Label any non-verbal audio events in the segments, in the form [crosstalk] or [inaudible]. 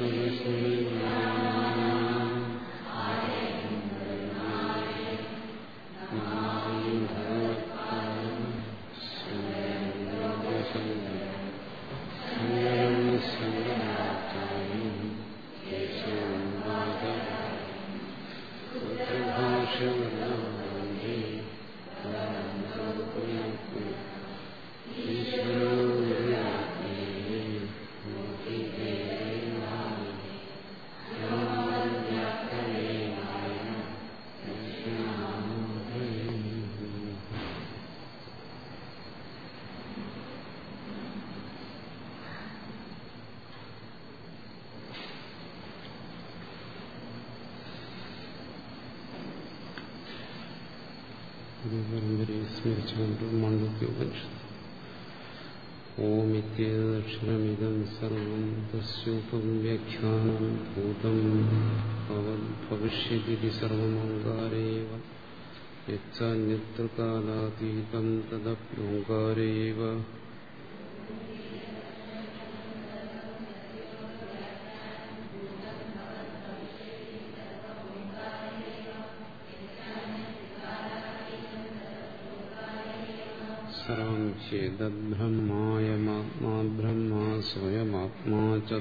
പരമ്പരയെ സ്മരിച്ചുകൊണ്ട് മണ്ഡുക്യോപനിഷത്ത് ഓമിത്യേതക്ഷരമിതം സർവം തസ്യൂപം വ്യാഖ്യാനം ഭൂതം ഭവിഷ്യതി സർവമോങ്കാരേവ യച്ചാന്യത്രകാലാതീതം തദപ്യോങ്കാരേവ.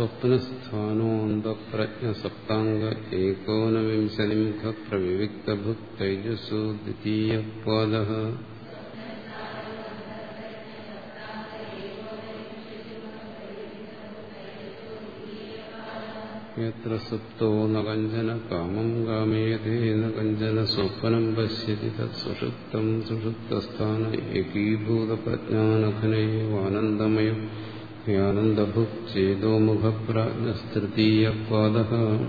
സ്വപ്നസ്ഥാനോന്തപ്രജ്ഞസപ്താംഗ ഏകോനവിംശതിമുഖ പ്രവിവിക്തഭുക് തൈജസോ ദ്വിതീയപാദ യത്ര സുപ്തോ ന കഞ്ചന കാമം കാമയതേ ന കഞ്ചന സ്വപ്നം പശ്യതി തത് സുഷുപ്തം സുഷുപ്തസ്ഥാന ഏകീഭൂതപ്രജ്ഞാനഘനയേവാനന്ദമയം ध्यानन्दभुक्चेदोमुखप्राजस्तृतीयपादः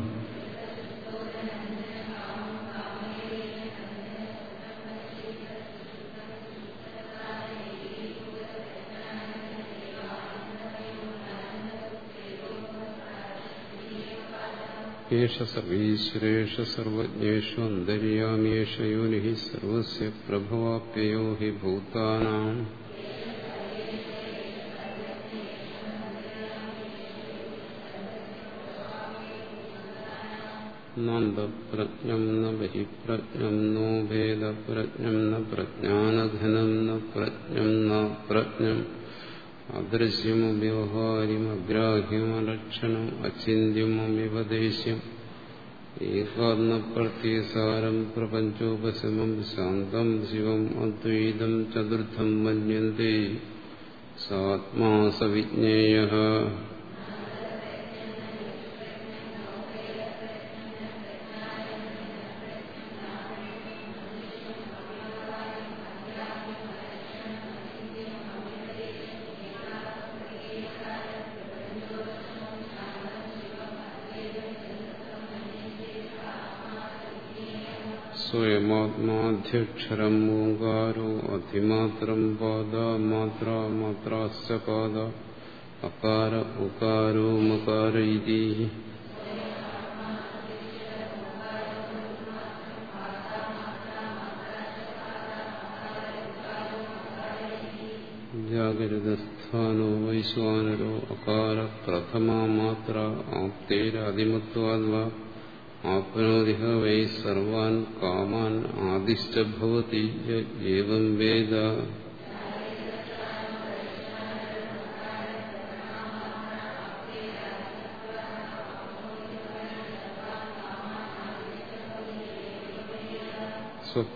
एष सर्वीश्वरेष सर्वज्ञेषु अन्तर्याम्येष योनिः सर्वस्य प्रभवाप्ययो हि भूतानाम्। നന്ദപ്രജ്ഞം ന ബഹിപ്രജ്ഞം നോ ഭേദപ്രജ്ഞം ന പ്രജ്ഞാനഘനം ന പ്രജ്ഞം ന പ്രജ്ഞം അദൃശ്യമവ്യവഹാര്യം അഗ്രാഹ്യം അലക്ഷണം അചിന്യം അമ്യപദേശം ഏകാത്മപ്രത്യസാരം പ്രപഞ്ചോപശമം ശാന്തം ശിവം അദ്വൈതം ചതുർത്ഥം മന്യന്തേ സാത്മാ സവിജ്ഞേയ സ്വയമാത്മാധ്യക്ഷരം ഓങ്കാരോ അധിമാത്രം പാദ മാത്ര മാത്രാശ്ച പാദ അകാര ഉകാരോ മകാര ഇതി ജാഗരിതസ്ഥാനോ വൈശ്വാനരോ അകാര പ്രഥമാ മാത്ര ആപ്തേരതിമത്വാദ്വാ ആപ്നോതിഹ വൈ സർവാൻ കാമാൻ ആദിശ്ച ഭവതി ഏവം വേദ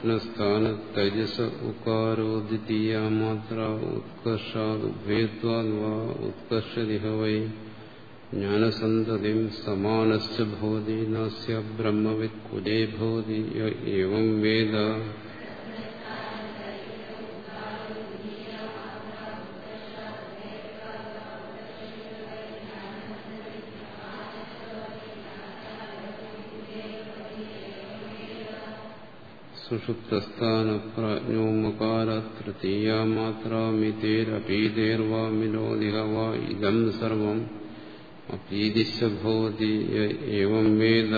സ്വപ്നസ്ഥാനത്തൈജസ ഉകാരോ ദ്വിതീയ മാത്ര ഉത്കർഷാദുഭയത്വാ ഉത്കർഷതിഹ വൈ ജ്ഞാനസന്തതിം സമാനശ്ച ഭവതി നസ്യ ബ്രഹ്മവിത് കുലേ ഭവതി ഏവം വേദ സുഷുപ്തസ്ഥാനപ്രജ്ഞോ മകാര തൃതീയ മാത്രാമിതേരപീതേർവാ മിനോദിഹ വാ ഇതം സർവം അപീതിശ ഭവതി ഏവം വേദ.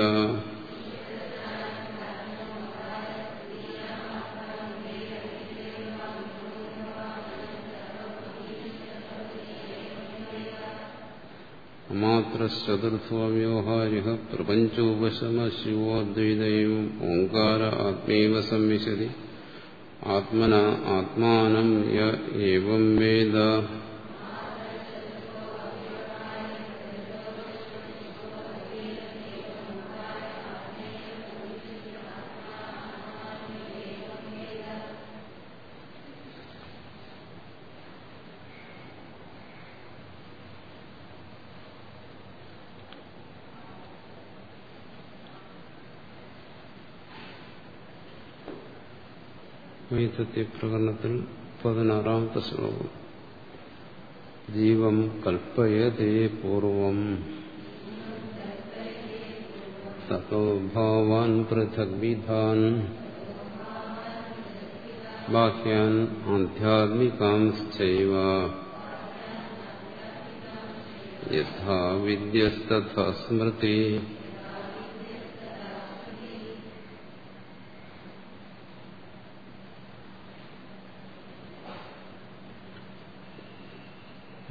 അമാത്രചതുർത്ഥവ്യവഹാരിക പ്രപഞ്ചോപശമശിവോദ്വൈതയും ഓങ്കാര ആത്മൈവ സംവിശതി. ആത്മന ആത്മാനം യം വേദ. വൈദ്യത്തെ പ്രകടനത്തിൽ പതിനാറാമത്തെ ശ്ലോകം. ജീവം കൽപ്പയതേ പൂർവം. തോ ഭാവാൻ പൃഥഗ്വിധാൻ ബാഹ്യാൻ ആധ്യാത്മികാംശ്ചൈവ. യഥാ വിദ്യസ്തഥാ സ്മൃതി.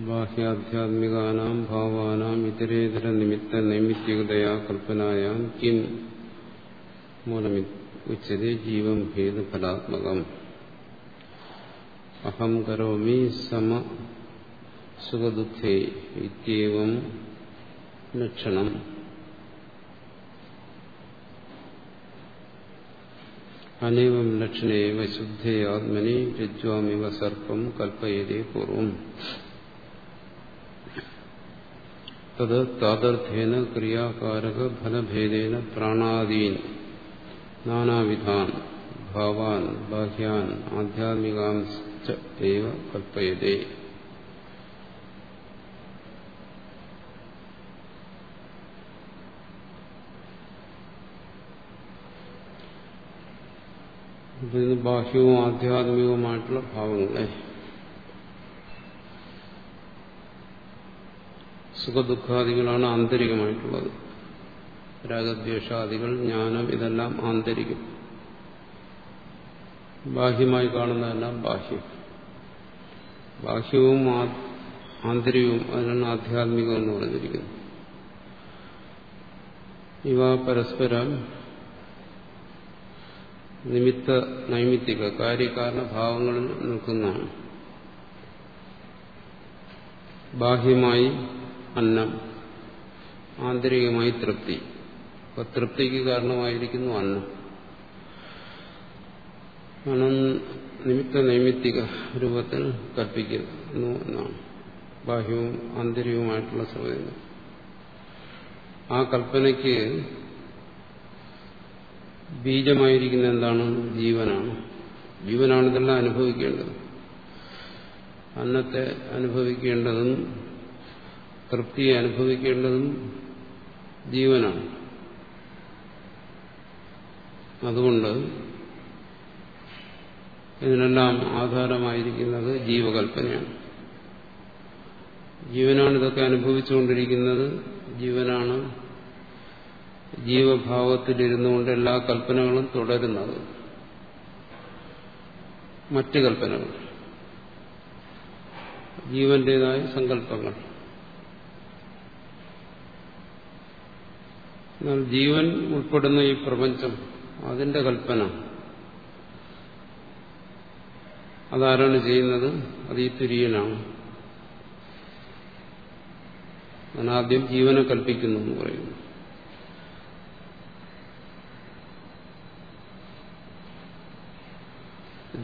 ബാഹ്യാധ്യാത്മികാനാം ഭാവാനാം ഇതരേതര നിമിത്ത നൈമിത്തികതയാ കൽപ്പനായാം കിം മൂലമി ഉച്ചതി ജീവം ഭേദഫലാത്മകം അഹം കരോമി സമ സുഖദുഃഖേ ഇത്യവം ലക്ഷണം. അനേവം ലക്ഷണേവ ശുദ്ധേ ആത്മനി രജ്വാമിവ സർപ്പം കൽപ്പയതേ പൂർവം. തത് താതർത്ഥേന ക്രിയാകാരക ഫലഭേദേന പ്രാണാദീൻ നാനാവിധാൻ ഭാവാൻ ബാഹ്യാൻ ആധ്യാത്മികാംശ്ച ഏവ കൽപ്പയതേ ഇതിന് ബാഹ്യവും ആധ്യാത്മികവുമായിട്ടുള്ള ഭാവങ്ങളെ സുഖദുഃഖാദികളാണ് ആന്തരികമായിട്ടുള്ളത്. രാഗദ്വേഷാദികൾ ജ്ഞാനം ഇതെല്ലാം ആന്തരികം ബാഹ്യമായി കാണുന്നതെല്ലാം ബാഹ്യം. ബാഹ്യവും ആന്തരികവും അതിനാണ് ആധ്യാത്മികം എന്ന് പറഞ്ഞിരിക്കുന്നത്. ഇവ പരസ്പരം നിമിത്ത നൈമിത്തിക കാര്യകാരണ ഭാവങ്ങളിൽ നിൽക്കുന്നതാണ്. ബാഹ്യമായി അന്നം ആന്തരികമായി തൃപ്തി. അപ്പൊ തൃപ്തിക്ക് കാരണമായിരിക്കുന്നു അന്നം അന്നം നിമിത്ത നൈമിത്തിക രൂപത്തിൽ കൽപ്പിക്കുന്നു എന്നാണ്. ബാഹ്യവും ആന്തരികവുമായിട്ടുള്ള സംവേദനം ആ കൽപ്പനയ്ക്ക് ബീജമായിരിക്കുന്ന എന്താണ്? ജീവനാണ്. ജീവനാണ് ഇതെല്ലാം അനുഭവിക്കേണ്ടത്. അന്നത്തെ അനുഭവിക്കേണ്ടതും തൃപ്തിയെ അനുഭവിക്കേണ്ടതും ജീവനാണ്. അതുകൊണ്ട് ഇതിനെല്ലാം ആധാരമായിരിക്കുന്നത് ജീവകൽപ്പനയാണ്. ജീവനാണ് ഇതൊക്കെ അനുഭവിച്ചുകൊണ്ടിരിക്കുന്നത്. ജീവനാണ് ജീവഭാവത്തിലിരുന്നുകൊണ്ട് എല്ലാ കൽപ്പനകളും തുടരുന്നത്. മറ്റ് കൽപ്പനകൾ. ജീവന്റേതായ സങ്കല്പങ്ങൾ. ജീവൻ ഉൾപ്പെടുന്ന ഈ പ്രപഞ്ചം അതിന്റെ കൽപ്പന. അതാരാണ് ചെയ്യുന്നത്? അത് ഈ തുര്യനാണ്. ആദ്യം ജീവനെ കൽപ്പിക്കുന്നു എന്ന് പറയുന്നു.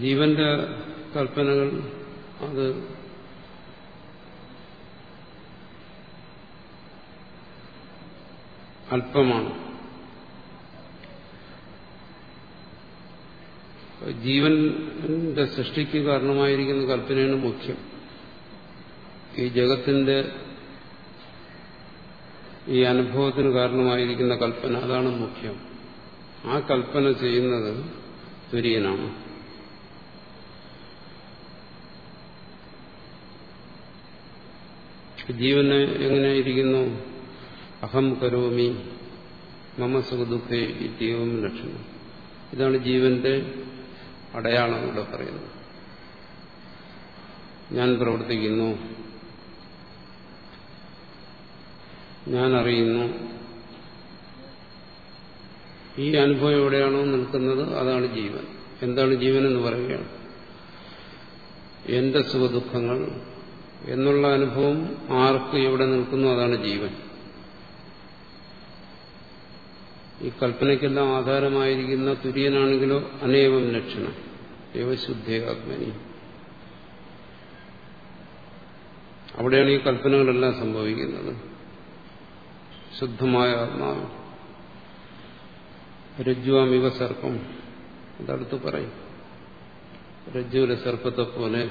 ജീവന്റെ കൽപ്പനകൾ അത് അല്പമാണ്. ജീവന്റെ സൃഷ്ടിക്ക് കാരണമായിരിക്കുന്ന കൽപ്പനയാണ് മുഖ്യം. ഈ ജഗത്തിന്റെ ഈ അനുഭവത്തിന് കാരണമായിരിക്കുന്ന കൽപ്പന അതാണ് മുഖ്യം. ആ കൽപ്പന ചെയ്യുന്നത് തുര്യനാണ്. ജീവന് എങ്ങനെയായിരിക്കുന്നു അഹം കരോമി മമ സുഖദുഃഖേ ഇത്യവും ലക്ഷണം. ഇതാണ് ജീവന്റെ അടയാളം ഇവിടെ പറയുന്നത്. ഞാൻ പ്രവർത്തിക്കുന്നു. ഞാൻ അറിയുന്നു. ഈ അനുഭവം എവിടെയാണോ നിൽക്കുന്നത് അതാണ് ജീവൻ. എന്താണ് ജീവൻ എന്ന് പറയുകയാണ്. എന്റെ സുഖദുഃഖങ്ങൾ എന്നുള്ള അനുഭവം ആർക്ക് എവിടെ നിൽക്കുന്നു അതാണ് ജീവൻ. ഈ കൽപ്പനയ്ക്കെല്ലാം ആധാരമായിരിക്കുന്ന തുര്യനാണെങ്കിലോ അനേവം ലക്ഷണം. ദേവശുദ്ധേ ആത്മനി. അവിടെയാണ് ഈ കൽപ്പനകളെല്ലാം സംഭവിക്കുന്നത്. ശുദ്ധമായ ആത്മാവ്. രജ്ജുവാമിവ സർപ്പം. അതടുത്ത് പറയും. രജ്ജുവിലെ സർപ്പത്തെ പോലെ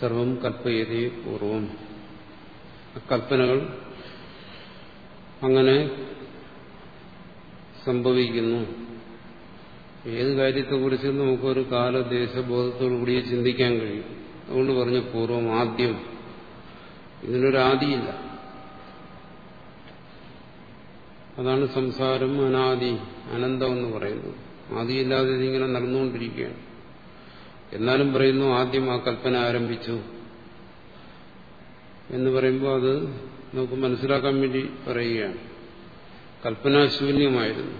സർവം കൽപ്പയതി പൂർവം. കൽപ്പനകൾ അങ്ങനെ സംഭവിക്കുന്നു. ഏത് കാര്യത്തെക്കുറിച്ച് നമുക്കൊരു കാലദേശബോധത്തോടു കൂടിയേ ചിന്തിക്കാൻ കഴിയും. അതുകൊണ്ട് പറഞ്ഞു പൂർവം ആദ്യം ഇതിനൊരു ആദിയില്ല അതാണ് സംസാരം അനാദി അനന്തം എന്ന് പറയുന്നത്. ആദിയില്ലാതെ ഇതിങ്ങനെ നടന്നുകൊണ്ടിരിക്കുകയാണ്. എന്നാലും പറയുന്നു ആദ്യം ആ കൽപ്പന ആരംഭിച്ചു. എന്ന് പറയുമ്പോൾ അത് നമുക്ക് മനസ്സിലാക്കാൻ വേണ്ടി പറയുകയാണ്. കൽപ്പനാശൂന്യമായിരുന്നു.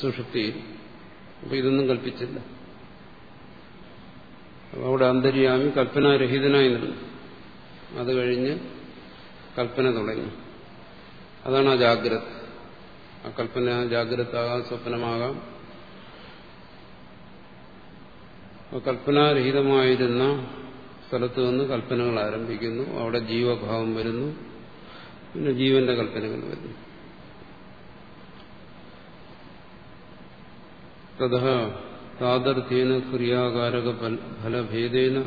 സുഷുപ്തിയിൽ അപ്പൊ ഇതൊന്നും കൽപ്പിച്ചില്ല. അവിടെ അന്തര്യാമി കൽപ്പനാരഹിതനായി നിന്നു. അത് കഴിഞ്ഞ് കൽപ്പന തുടങ്ങി. അതാണ് ആ ജാഗ്രത. ആ കൽപ്പന ജാഗ്രത ആകാം സ്വപ്നമാകാം. കൽപ്പനാരഹിതമായിരുന്ന സ്ഥലത്ത് നിന്ന് കൽപ്പനകൾ ആരംഭിക്കുന്നു. അവിടെ ജീവഭാവം വരുന്നു. പിന്നെ ജീവന്റെ കൽപ്പനകൾ വരുന്നു. തഥ ക്രിയാകാരക ഫലഭേദേന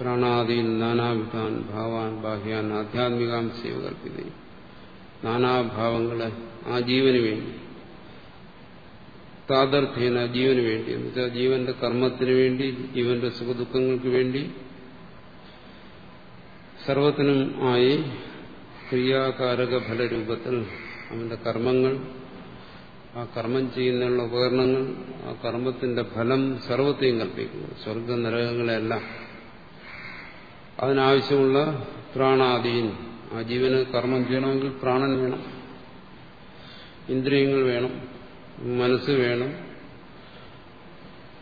പ്രാണാദീൻ നാനാവിധാൻ ഭാവാൻ ബാഹ്യാൻ ആധ്യാത്മികാംശയോ കൽപ്പിത നാനാഭാവങ്ങളെ ആ ജീവന് വേണ്ടി. താതർത്ഥ്യേന ജീവന് വേണ്ടി. എന്ന് വെച്ചാൽ ജീവന്റെ കർമ്മത്തിന് വേണ്ടി ജീവന്റെ സുഖദുഃഖങ്ങൾക്ക് വേണ്ടി സർവത്തിനും ആയി ക്രിയാകാരക ഫലരൂപത്തിൽ അവന്റെ കർമ്മങ്ങൾ ആ കർമ്മം ചെയ്യുന്നതിനുള്ള ഉപകരണങ്ങൾ ആ കർമ്മത്തിന്റെ ഫലം സർവത്തെയും കൽപ്പിക്കുന്നു. സ്വർഗ നരകങ്ങളെല്ലാം അതിനാവശ്യമുള്ള പ്രാണാദീൻ. ആ ജീവന് കർമ്മം ചെയ്യണമെങ്കിൽ പ്രാണൻ വേണം. ഇന്ദ്രിയങ്ങൾ വേണം. മനസ്സ് വേണം.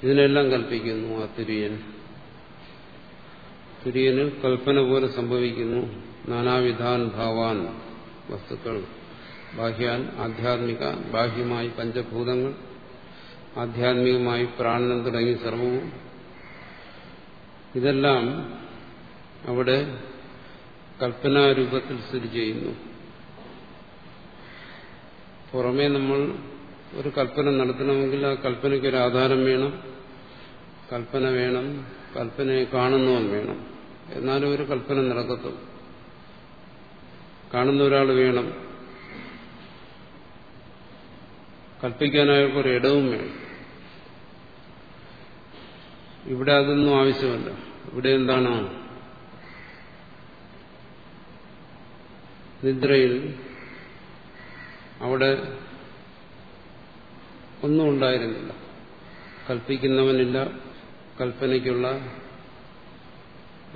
ഇതിനെല്ലാം കൽപ്പിക്കുന്നു ആ തുര്യൻ. തുര്യനിൽ കൽപ്പന പോലെ സംഭവിക്കുന്നു. നാനാവിധാൻ ഭാവാൻ വസ്തുക്കൾ. ബാഹ്യാൻ ആധ്യാത്മിക ബാഹ്യമായി പഞ്ചഭൂതങ്ങൾ ആധ്യാത്മികമായി പ്രാണനം തുടങ്ങി സർവവും. ഇതെല്ലാം അവിടെ കൽപ്പനാരൂപത്തിൽ സ്ഥിതി ചെയ്യുന്നു. പുറമേ നമ്മൾ ഒരു കൽപ്പന നടത്തണമെങ്കിൽ ആ കൽപ്പനയ്ക്ക് ഒരു ആധാരം വേണം കൽപ്പന വേണം കൽപ്പനയെ കാണുന്നവൻ വേണം. എന്നാലും ഒരു കൽപ്പന നടക്കത്തുള്ളൂ. കാണുന്ന ഒരാൾ വേണം. കൽപ്പിക്കാനായവർക്ക് ഒരിടവും വേണം. ഇവിടെ അതൊന്നും ആവശ്യമല്ല. ഇവിടെ എന്താണ്? നിദ്രയിൽ അവിടെ ഒന്നും ഉണ്ടായിരുന്നില്ല. കൽപ്പിക്കുന്നവനില്ല കൽപ്പനയ്ക്കുള്ള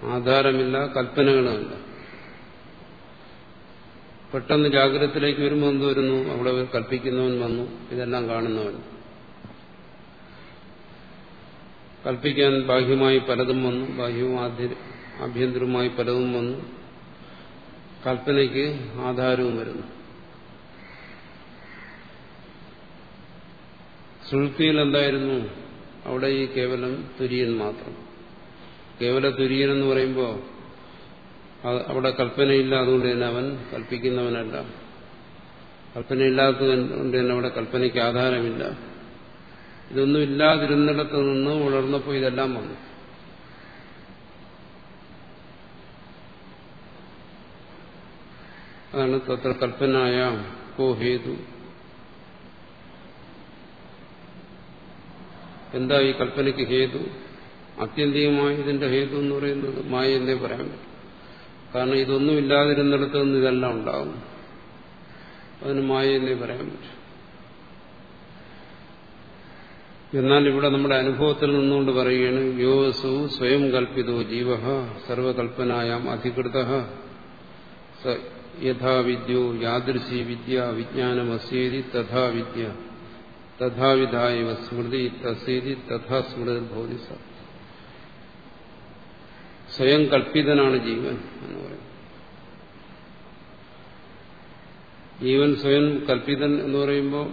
ആധാരമില്ല കൽപ്പനകളുമില്ല. പെട്ടെന്ന് ജാഗ്രതത്തിലേക്ക് വരുമ്പോൾ എന്ത് വരുന്നു? അവിടെ കൽപ്പിക്കുന്നവൻ വന്നു. ഇതെല്ലാം കാണുന്നവൻ. കൽപ്പിക്കാൻ ബാഹ്യമായി പലതും വന്നു. ബാഹ്യവും ആഭ്യന്തരവുമായി പലതും വന്നു. കൽപ്പനയ്ക്ക് ആധാരവും വരുന്നു. സുഴുത്തിയിൽ എന്തായിരുന്നു? അവിടെ ഈ കേവലം തുര്യൻ മാത്രം. കേവല തുര്യൻ എന്ന് പറയുമ്പോൾ അവിടെ കൽപ്പനയില്ല അതുകൊണ്ട് തന്നെ അവൻ കൽപ്പിക്കുന്നവനല്ല. കൽപ്പനയില്ലാത്തതുകൊണ്ട് തന്നെ അവിടെ കൽപ്പനയ്ക്ക് ആധാരമില്ല. ഇതൊന്നും ഇല്ലാതിരുന്നിടത്ത് നിന്ന് ഉണർന്നപ്പോൾ ഇതെല്ലാം വന്നു. അതാണ് തത്ര കൽപ്പനായ കോ ഹേതു. എന്താ ഈ കൽപ്പനയ്ക്ക് ഹേതു? ആത്യന്തികമായ ഇതിന്റെ ഹേതു എന്ന് പറയുന്നത് മായ എന്നേ പറയാൻ പറ്റും. കാരണം ഇതൊന്നും ഇല്ലാതിരുന്നിടത്ത് നിന്ന് ഇതെല്ലാം ഉണ്ടാകും അതിന് മായ എന്നേ പറയാൻ പറ്റും. എന്നാൽ ഇവിടെ നമ്മുടെ അനുഭവത്തിൽ നിന്നുകൊണ്ട് പറയുകയാണ് യോസു സ്വയം കൽപ്പിതോ ജീവ സർവകൽപ്പനായാം അധികൃത യഥാവിദ്യോ യാദൃശി വിദ്യ വിജ്ഞാനമസീതി തഥാ വിദ്യ തഥാവിധായവ സ്മൃതി തസീതി തഥാ സ്മൃതി ഭവതി സ. സ്വയം കൽപ്പിതനാണ് ജീവൻ എന്ന് പറയുന്നത് ജീവൻ സ്വയം കൽപ്പിതൻ എന്ന് പറയുമ്പോൾ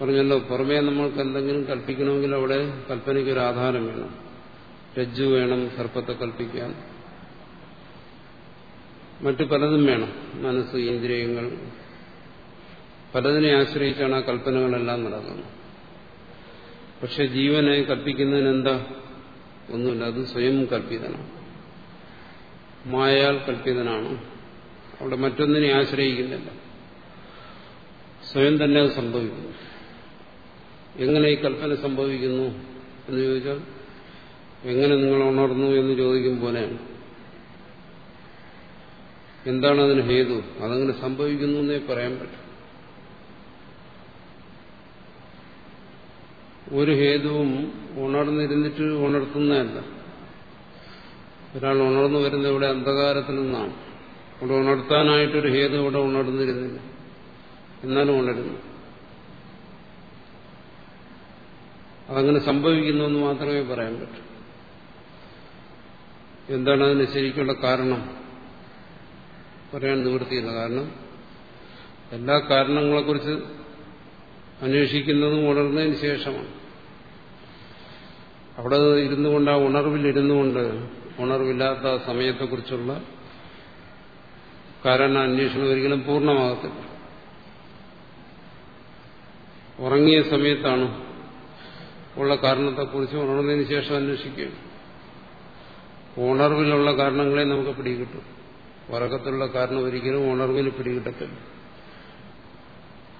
പറഞ്ഞല്ലോ പുറമേ നമ്മൾക്ക് എന്തെങ്കിലും കൽപ്പിക്കണമെങ്കിൽ അവിടെ കൽപ്പനയ്ക്ക് ഒരു ആധാരം വേണം. രജ്ജു വേണം സർപ്പത്തെ കൽപ്പിക്കാൻ. മറ്റു പലതും വേണം. മനസ്സ് ഇന്ദ്രിയങ്ങൾ. പലതിനെ ആശ്രയിച്ചാണ് ആ കൽപ്പനകളെല്ലാം നടക്കുന്നത്. പക്ഷെ ജീവനെ കൽപ്പിക്കുന്നതിന് എന്താ ഒന്നുമില്ല അത് സ്വയം കൽപ്പിതനാണ്. മായാൽ കൽപ്പിതനാണ്. അവിടെ മറ്റൊന്നിനെ ആശ്രയിക്കുന്നില്ല. സ്വയം തന്നെ അത് സംഭവിക്കുന്നു. എങ്ങനെ ഈ കൽപ്പന സംഭവിക്കുന്നു എന്ന് ചോദിച്ചാൽ എങ്ങനെ നിങ്ങൾ ഉണർന്നു എന്ന് ചോദിക്കും പോലെയാണ്. എന്താണ് അതിന് ഹേതു? അതങ്ങനെ സംഭവിക്കുന്നു എന്നേ പറയാൻ പറ്റും. ഒരു ഹേതുവും ഉണർന്നിരുന്നിട്ട് ഉണർത്തുന്നതല്ല. ഒരാൾ ഉണർന്നു വരുന്നത് ഇവിടെ അന്ധകാരത്തിൽ നിന്നാണ്. ഇവിടെ ഉണർത്താനായിട്ടൊരു ഹേതു ഇവിടെ ഉണർന്നിരുന്നില്ല. എന്നാലും ഉണരുന്നു. അതങ്ങനെ സംഭവിക്കുന്നു എന്ന് മാത്രമേ പറയാൻ പറ്റൂ. എന്താണ് അതിന് ശരിക്കുള്ള കാരണം? പറയാൻ നിവൃത്തിയില്ല. കാരണം എല്ലാ കാരണങ്ങളെക്കുറിച്ച് അന്വേഷിക്കുന്നതും ഉണർന്നതിന് ശേഷമാണ്. അവിടെ ഇരുന്നു കൊണ്ട് ആ ഉണർവിൽ ഇരുന്നുകൊണ്ട് ഉണർവില്ലാത്ത ആ സമയത്തെക്കുറിച്ചുള്ള കാരണ അന്വേഷണം ഒരിക്കലും പൂർണമാകത്തില്ല. ഉറങ്ങിയ സമയത്താണ് ഉള്ള കാരണത്തെക്കുറിച്ച് ഉണർന്നതിന് ശേഷം അന്വേഷിക്കുകയാണ് ഉണർവിലുള്ള കാരണങ്ങളെ നമുക്ക് പിടികിട്ടും. ഉറക്കത്തിലുള്ള കാരണം ഒരിക്കലും ഉണർവിന് പിടികിട്ടത്തില്ല.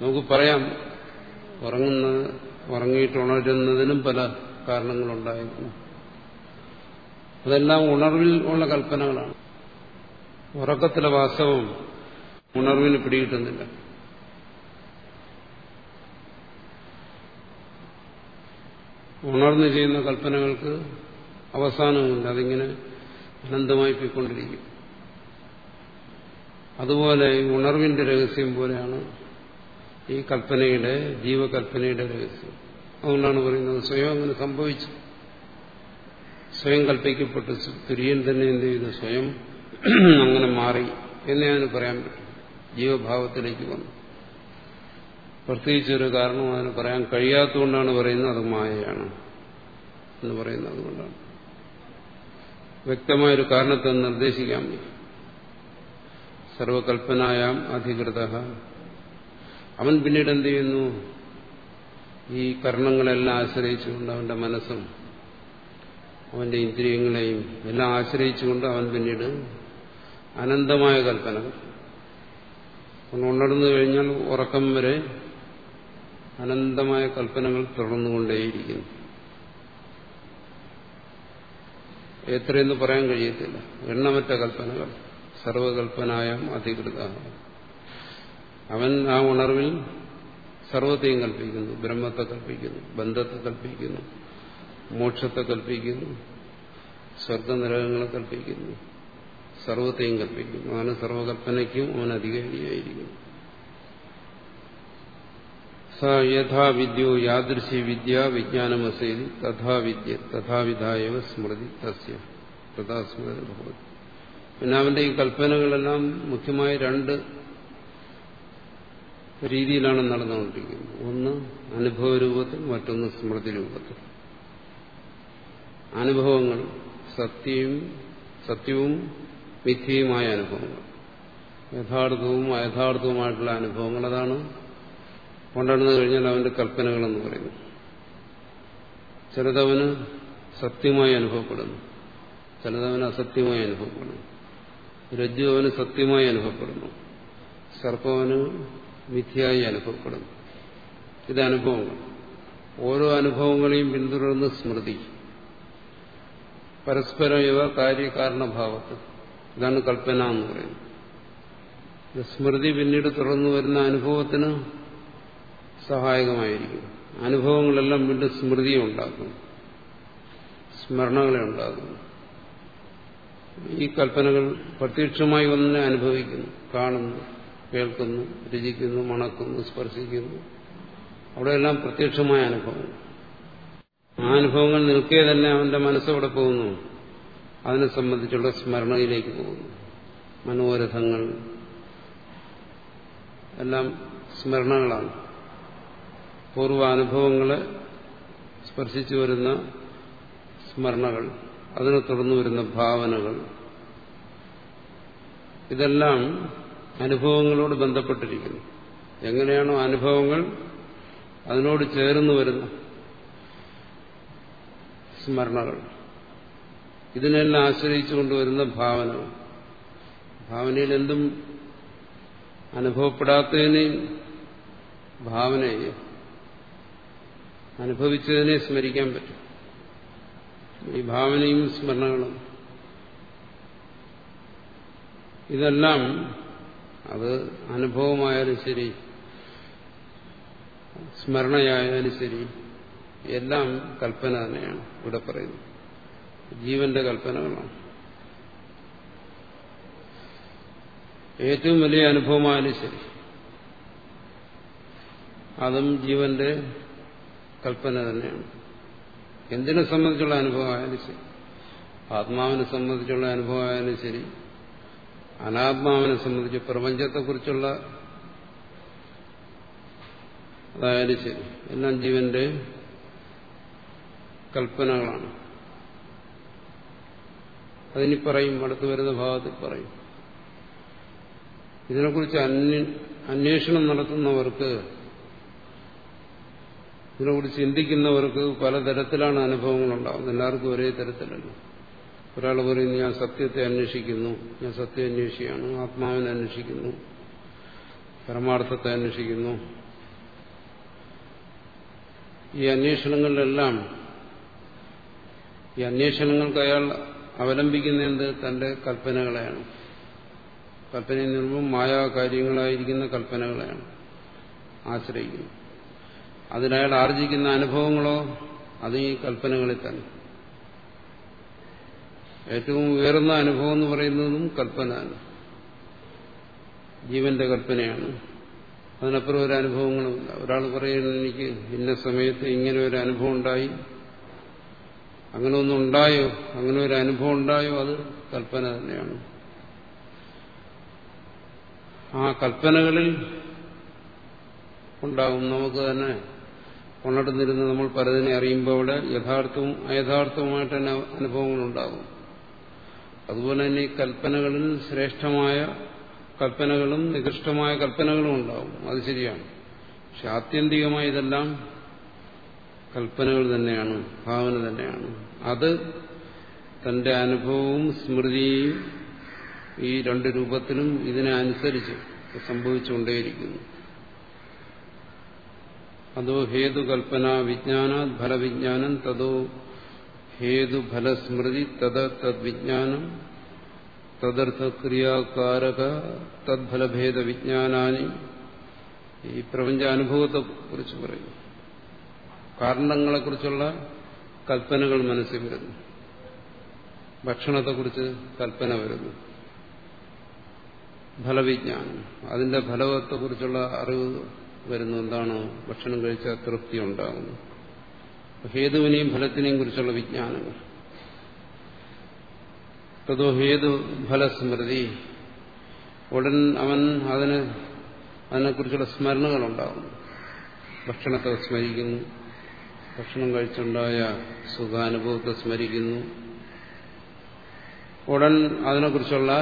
നമുക്ക് പറയാം ഉറങ്ങുന്നത് ഉറങ്ങിയിട്ട് ഉണരുന്നതിനും പല കാരണങ്ങളുണ്ടായിരുന്നു. അതെല്ലാം ഉണർവിൽ ഉള്ള കൽപ്പനകളാണ്. ഉറക്കത്തിലെ വാസ്തവം ഉണർവിന് പിടികിട്ടുന്നില്ല. ഉണർന്നു ചെയ്യുന്ന കൽപ്പനകൾക്ക് അവസാനമില്ല അതിങ്ങനെ അനന്തമായി പോയിക്കൊണ്ടിരിക്കും അതുപോലെ ഉണർവിന്റെ രഹസ്യം പോലെയാണ് ഈ കൽപ്പനയുടെ ജീവകൽപ്പനയുടെ രഹസ്യം. അതുകൊണ്ടാണ് പറയുന്നത് സ്വയം അങ്ങനെ സംഭവിച്ചു. സ്വയം കൽപ്പിക്കപ്പെട്ടു തുര്യൻ തന്നെ എന്ത് ചെയ്തു? സ്വയം [clears throat] അങ്ങനെ മാറി. എന്നേ അതിന് പറയാൻ പറ്റും. ജീവഭാവത്തിലേക്ക് വന്നു. പ്രത്യേകിച്ചൊരു കാരണം അതിന് പറയാൻ കഴിയാത്തതുകൊണ്ടാണ് പറയുന്നത് അത് മായയാണ് എന്ന് പറയുന്നത് അതുകൊണ്ടാണ്. വ്യക്തമായൊരു കാരണത്തെ നിർദ്ദേശിക്കാൻ സർവകൽപ്പനായാം അധികൃത. അവൻ പിന്നീട് എന്ത് ചെയ്യുന്നു? ഈ കർമ്മങ്ങളെല്ലാം ആശ്രയിച്ചുകൊണ്ട് അവന്റെ മനസ്സും അവന്റെ ഇന്ദ്രിയങ്ങളെയും എല്ലാം ആശ്രയിച്ചുകൊണ്ട് അവൻ പിന്നീട് അനന്തമായ കൽപ്പന. ഉണർന്നു കഴിഞ്ഞാൽ ഉറക്കം വരെ അനന്തമായ കൽപ്പനകൾ തുടർന്നുകൊണ്ടേയിരിക്കുന്നു. എത്രയെന്ന് പറയാൻ കഴിയത്തില്ല. എണ്ണമറ്റ കൽപ്പനകൾ സർവകൽപ്പനായ അധികൃത അവൻ ആ ഉണർവിൽ സർവത്തെയും കൽപ്പിക്കുന്നു. ബ്രഹ്മത്തെ കൽപ്പിക്കുന്നു. ബന്ധത്തെ കൽപ്പിക്കുന്നു. മോക്ഷത്തെ കൽപ്പിക്കുന്നു. സ്വർഗനിരകങ്ങളെ കൽപ്പിക്കുന്നു. സർവത്തെയും കൽപ്പിക്കുന്നു. അവന് സർവകൽപ്പനയ്ക്കും അവൻ അധികാരിയായിരിക്കുന്നു. സ യഥാ വിദ്യോ യാദൃശി വിദ്യ വിജ്ഞാനമസേതി തഥാ വിദ്യ തഥാവിധായവ സ്മൃതി തസ്യ തഥാ സ്മൃതി ഭവതി. പിന്നെ അവന്റെ ഈ കൽപ്പനകളെല്ലാം മുഖ്യമായ രണ്ട് രീതിയിലാണ് നടന്നുകൊണ്ടിരിക്കുന്നത്. ഒന്ന് അനുഭവ രൂപത്തിൽ മറ്റൊന്ന് സ്മൃതി രൂപത്തിൽ അനുഭവങ്ങൾ സത്യവും സത്യവും മിഥ്യയുമായ അനുഭവങ്ങൾ. യഥാർത്ഥവും അയഥാർത്ഥവുമായിട്ടുള്ള അനുഭവങ്ങൾ അതാണ്. കൊണ്ടുവന്നു കഴിഞ്ഞാൽ അവന്റെ കൽപ്പനകളെന്ന് പറയുന്നു. ചിലതവന് സത്യമായി അനുഭവപ്പെടുന്നു. ചിലതവന് അസത്യമായി അനുഭവപ്പെടുന്നു. രജ്ജു അവന് സത്യമായി അനുഭവപ്പെടുന്നു. സർപ്പവന് മിഥ്യയായി അനുഭവപ്പെടുന്നു. ഇത് അനുഭവങ്ങൾ. ഓരോ അനുഭവങ്ങളെയും പിന്തുടർന്ന് സ്മൃതി പരസ്പരം ഇവ കാര്യകാരണഭാവത്ത് ഇതാണ് കൽപ്പന എന്ന് പറയുന്നത്. സ്മൃതി പിന്നീട് തുടർന്ന് വരുന്ന അനുഭവത്തിന് സഹായകമായിരിക്കും. അനുഭവങ്ങളെല്ലാം വീണ്ടും സ്മൃതിയെ ഉണ്ടാക്കും സ്മരണകളെ ഉണ്ടാകും ഈ കൽപ്പനകൾ പ്രത്യക്ഷമായി ഒന്നിനെ അനുഭവിക്കുന്നു കാണുന്നു. കേൾക്കുന്നു രുചിക്കുന്നു മണക്കുന്നു സ്പർശിക്കുന്നു. അവിടെയെല്ലാം പ്രത്യക്ഷമായ അനുഭവം ആ അനുഭവങ്ങൾ നിൽക്കേ തന്നെ അവന്റെ മനസ്സവിടെ പോകുന്നു. അതിനെ സംബന്ധിച്ചുള്ള സ്മരണയിലേക്ക് പോകുന്നു. മനോരഥങ്ങൾ. എല്ലാം സ്മരണകളാണ്. പൂർവാനുഭവങ്ങളെ സ്പർശിച്ചു വരുന്ന സ്മരണകൾ. അതിനെ തുടർന്നു വരുന്ന ഭാവനകൾ. ഇതെല്ലാം അനുഭവങ്ങളോട് ബന്ധപ്പെട്ടിരിക്കുന്നു. എങ്ങനെയാണോ അനുഭവങ്ങൾ അതിനോട് ചേർന്ന് വരുന്ന സ്മരണകൾ. ഇതിനെല്ലാം ആശ്രയിച്ചു കൊണ്ടുവരുന്ന ഭാവനകൾ. ഭാവനയിൽ എന്തും അനുഭവപ്പെടാത്തതിനെയും ഭാവനയെ അനുഭവിച്ചതിനെ സ്മരിക്കാൻ പറ്റും. ഈ ഭാവനയും സ്മരണകളും. ഇതെല്ലാം അത് അനുഭവമായാലും ശരി സ്മരണയായാലും ശരി എല്ലാം കൽപ്പന തന്നെയാണ് ഇവിടെ പറയുന്നത്. ജീവന്റെ കൽപ്പനകളാണ്. ഏറ്റവും വലിയ അനുഭവമായാലും ശരി അതും ജീവന്റെ കൽപ്പന തന്നെയാണ്. എന്തിനെ സംബന്ധിച്ചുള്ള അനുഭവമായാലും ശരി ആത്മാവിനെ സംബന്ധിച്ചുള്ള അനുഭവമായാലും ശരി അനാത്മാവിനെ സംബന്ധിച്ച് പ്രപഞ്ചത്തെക്കുറിച്ചുള്ള അതായാലും ശരി എല്ലാം ജീവന്റെ കൽപ്പനകളാണ്. അതിനി പറയും അടുത്തു വരുന്ന ഭാഗത്തിൽ പറയും. ഇതിനെക്കുറിച്ച് അന്വേഷണം നടത്തുന്നവർക്ക് ഇതിനെക്കുറിച്ച് ചിന്തിക്കുന്നവർക്ക് പലതരത്തിലാണ് അനുഭവങ്ങൾ ഉണ്ടാകുന്നത് എല്ലാവർക്കും ഒരേ തരത്തിലല്ല? ഒരാൾ പറയുന്നു ഞാൻ സത്യത്തെ അന്വേഷിക്കുന്നു. ഞാൻ സത്യം അന്വേഷിക്കുകയാണ് ആത്മാവിനെ അന്വേഷിക്കുന്നു. പരമാർത്ഥത്തെ അന്വേഷിക്കുന്നു. ഈ അന്വേഷണങ്ങളിലെല്ലാം ഈ അന്വേഷണങ്ങൾക്ക് അയാൾ അവലംബിക്കുന്ന എന്ത്? തന്റെ കൽപ്പനകളെയാണ്. കൽപ്പനയിൽ നിന്നും മായാകാര്യങ്ങളായിരിക്കുന്ന കൽപ്പനകളെയാണ് ആശ്രയിക്കുന്നത്. അതിനയാൾ ആർജിക്കുന്ന അനുഭവങ്ങളോ അത് ഈ കൽപ്പനകളിൽ തന്നെ. ഏറ്റവും ഉയർന്ന അനുഭവം എന്ന് പറയുന്നതും കൽപ്പന ജീവന്റെ കൽപ്പനയാണ്. അതിനപ്പുറം ഒരു അനുഭവങ്ങളുമില്ല ഒരാൾ പറയുന്നത് എനിക്ക് ഇന്ന സമയത്ത് ഇങ്ങനെ ഒരു അനുഭവം ഉണ്ടായി. അങ്ങനെ ഒന്നും ഉണ്ടായോ? അങ്ങനെ ഒരു അനുഭവം ഉണ്ടായോ? അത് കൽപ്പന തന്നെയാണ്. ആ കൽപ്പനകളിൽ ഉണ്ടാകും നമുക്ക് തന്നെ ഉണർന്നിരുന്ന് നമ്മൾ പലതിനെ അറിയുമ്പോൾ അവിടെ യഥാർത്ഥവും അയഥാർത്ഥവുമായിട്ട് തന്നെ അനുഭവങ്ങളുണ്ടാകും അതുപോലെ തന്നെ ഈ കൽപ്പനകളിൽ ശ്രേഷ്ഠമായ കൽപ്പനകളും നികൃഷ്ടമായ കൽപ്പനകളും ഉണ്ടാവും. അത് ശരിയാണ്. പക്ഷെ ആത്യന്തികമായി ഇതെല്ലാം കൽപ്പനകൾ തന്നെയാണ് ഭാവന തന്നെയാണ്. അത് തന്റെ അനുഭവവും സ്മൃതിയും ഈ രണ്ട് രൂപത്തിലും ഇതിനനുസരിച്ച് സംഭവിച്ചുകൊണ്ടേയിരിക്കുന്നു. അതോ ഹേതുകൽപ്പന വിജ്ഞാന ഫലവിജ്ഞാനം തതോ ഹേതുഫലസ്മൃതി തത് തദ്വിജ്ഞാനം തദർത്ഥക്രിയാകാരക തദ്ഫലഭേദ വിജ്ഞാനാനി ഈ പ്രപഞ്ചാനുഭവത്തെ കുറിച്ച് പറയും. കാരണങ്ങളെക്കുറിച്ചുള്ള കൽപ്പനകൾ മനസ്സിൽ വരുന്നു. ഭക്ഷണത്തെക്കുറിച്ച് കൽപ്പന വരുന്നു. ഫലവിജ്ഞാനം. അതിന്റെ ഫലത്തെക്കുറിച്ചുള്ള അറിവ് വരുന്നു. എന്താണ് ഭക്ഷണം കഴിച്ചാൽ തൃപ്തി ഉണ്ടാകുന്നു. ഹേതുവിനെയും ഫലത്തിനെയും കുറിച്ചുള്ള വിജ്ഞാനങ്ങൾ. തതോ ഹേതു ഫലസ്മൃതി. ഉടൻ അവൻ അതിന് അതിനെക്കുറിച്ചുള്ള സ്മരണകളുണ്ടാകുന്നു. ഭക്ഷണത്തെ സ്മരിക്കുന്നു. ഭക്ഷണം കഴിച്ചുണ്ടായ സുഖാനുഭവത്തെ സ്മരിക്കുന്നു. ഉടൻ അതിനെക്കുറിച്ചുള്ള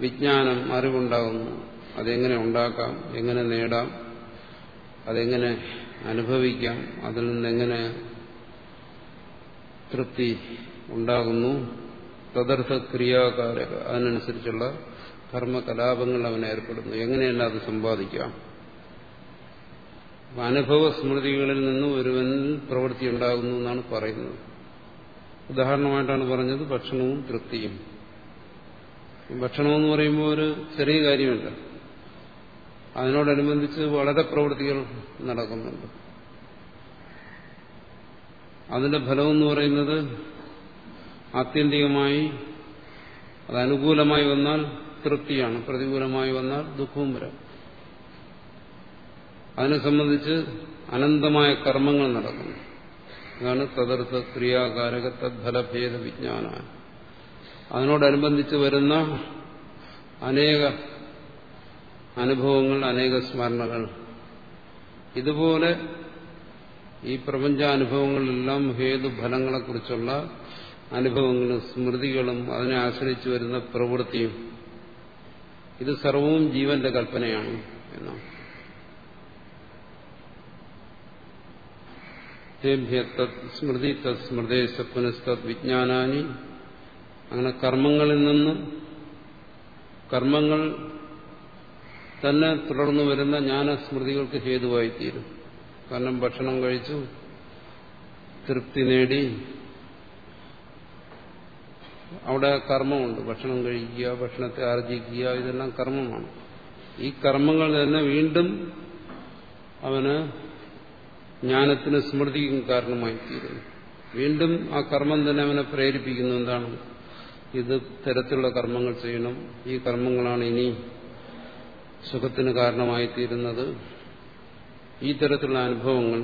വിജ്ഞാനം അറിവുണ്ടാകുന്നു. അതെങ്ങനെ ഉണ്ടാക്കാം? എങ്ങനെ നേടാം? അതെങ്ങനെ അനുഭവിക്കാം. അതിൽ നിന്നെങ്ങനെ തൃപ്തി ഉണ്ടാകുന്നു. തദർത്ഥ ക്രിയാകാരക അതിനനുസരിച്ചുള്ള കർമ്മകലാപങ്ങൾ അവൻ ഏർപ്പെടുന്നു. എങ്ങനെയല്ല അത് സമ്പാദിക്കാം? അനുഭവ സ്മൃതികളിൽ നിന്ന് ഒരുവൻ പ്രവൃത്തി ഉണ്ടാകുന്നു എന്നാണ് പറയുന്നത്. ഉദാഹരണമായിട്ടാണ് പറഞ്ഞത് ഭക്ഷണവും തൃപ്തിയും. ഭക്ഷണമെന്ന് പറയുമ്പോൾ ഒരു ചെറിയ കാര്യമല്ല. അതിനോടനുബന്ധിച്ച് വളരെ പ്രവൃത്തികൾ നടക്കുന്നുണ്ട്. അതിന്റെ ഫലമെന്ന് പറയുന്നത് ആത്യന്തികമായി അത് അനുകൂലമായി വന്നാൽ തൃപ്തിയാണ് പ്രതികൂലമായി വന്നാൽ ദുഃഖവും വരാം. അതിനെ സംബന്ധിച്ച് അനന്തമായ കർമ്മങ്ങൾ നടക്കുന്നു. അതാണ് തദർത്ഥ ക്രിയാകാരക തദ്ഫലഭേദ വിജ്ഞാന. അതിനോടനുബന്ധിച്ച് വരുന്ന അനേക അനുഭവങ്ങൾ അനേക സ്മരണകൾ. ഇതുപോലെ ഈ പ്രപഞ്ചാനുഭവങ്ങളിലെല്ലാം ഹേതുഫലങ്ങളെക്കുറിച്ചുള്ള അനുഭവങ്ങളും സ്മൃതികളും അതിനെ ആശ്രയിച്ചു വരുന്ന പ്രവൃത്തിയും ഇത് സർവവും ജീവന്റെ കൽപ്പനയാണ് സ്മൃതി തസ്മൃതേശ പുനസ്തത് വിജ്ഞാനാനി. അങ്ങനെ കർമ്മങ്ങളിൽ നിന്ന് കർമ്മങ്ങൾ തന്നെ തുടർന്നു വരുന്ന ജ്ഞാനസ്മൃതികൾക്ക് ഹേതുവായിത്തീരും. കാരണം ഭക്ഷണം കഴിച്ചു തൃപ്തി നേടി. അവിടെ കർമ്മമുണ്ട്. ഭക്ഷണം കഴിക്കുക ഭക്ഷണത്തെ ആർജിക്കുക ഇതെല്ലാം കർമ്മമാണ്. ഈ കർമ്മങ്ങൾ തന്നെ വീണ്ടും അവന് ജ്ഞാനത്തിന് സ്മൃതിക്കും കാരണമായി തീരുന്നു വീണ്ടും ആ കർമ്മം തന്നെ അവനെ പ്രേരിപ്പിക്കുന്നു. എന്താണ്? ഇത് തരത്തിലുള്ള കർമ്മങ്ങൾ ചെയ്യണം. ഈ കർമ്മങ്ങളാണ് ഇനി സുഖത്തിന് കാരണമായി തീരുന്നത് ഈ തരത്തിലുള്ള അനുഭവങ്ങൾ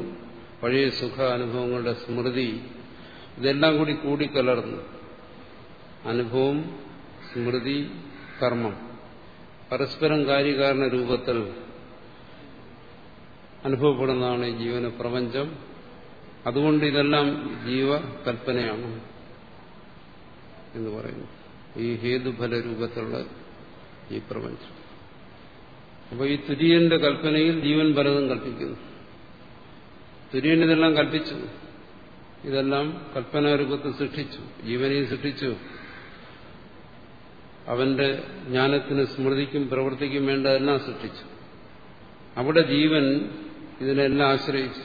പഴയ സുഖ അനുഭവങ്ങളുടെ സ്മൃതി ഇതെല്ലാം കൂടി കൂടിക്കലർന്നു അനുഭവം സ്മൃതി കർമ്മം പരസ്പരം കാര്യകാരണ രൂപത്തിൽ അനുഭവപ്പെടുന്നതാണ് ജീവന പ്രപഞ്ചം അതുകൊണ്ട് ഇതെല്ലാം ജീവ കൽപ്പനയാണ് എന്ന് പറയുന്നു. ഈ ഹേതുഫല രൂപത്തിലുള്ള ഈ പ്രപഞ്ചം. അപ്പോൾ ഈ തുര്യന്റെ കൽപ്പനയിൽ ജീവൻ പലതും കൽപ്പിക്കുന്നു. തുര്യൻ ഇതെല്ലാം കൽപ്പിച്ചു. ഇതെല്ലാം കൽപ്പനാരൂപത്തിൽ സൃഷ്ടിച്ചു. ജീവനെയും സൃഷ്ടിച്ചു. അവന്റെ ജ്ഞാനത്തിന് സ്മൃതിക്കും പ്രവൃത്തിക്കും വേണ്ടതെല്ലാം സൃഷ്ടിച്ചു. അവിടെ ജീവൻ ഇതിനെല്ലാം ആശ്രയിച്ചു.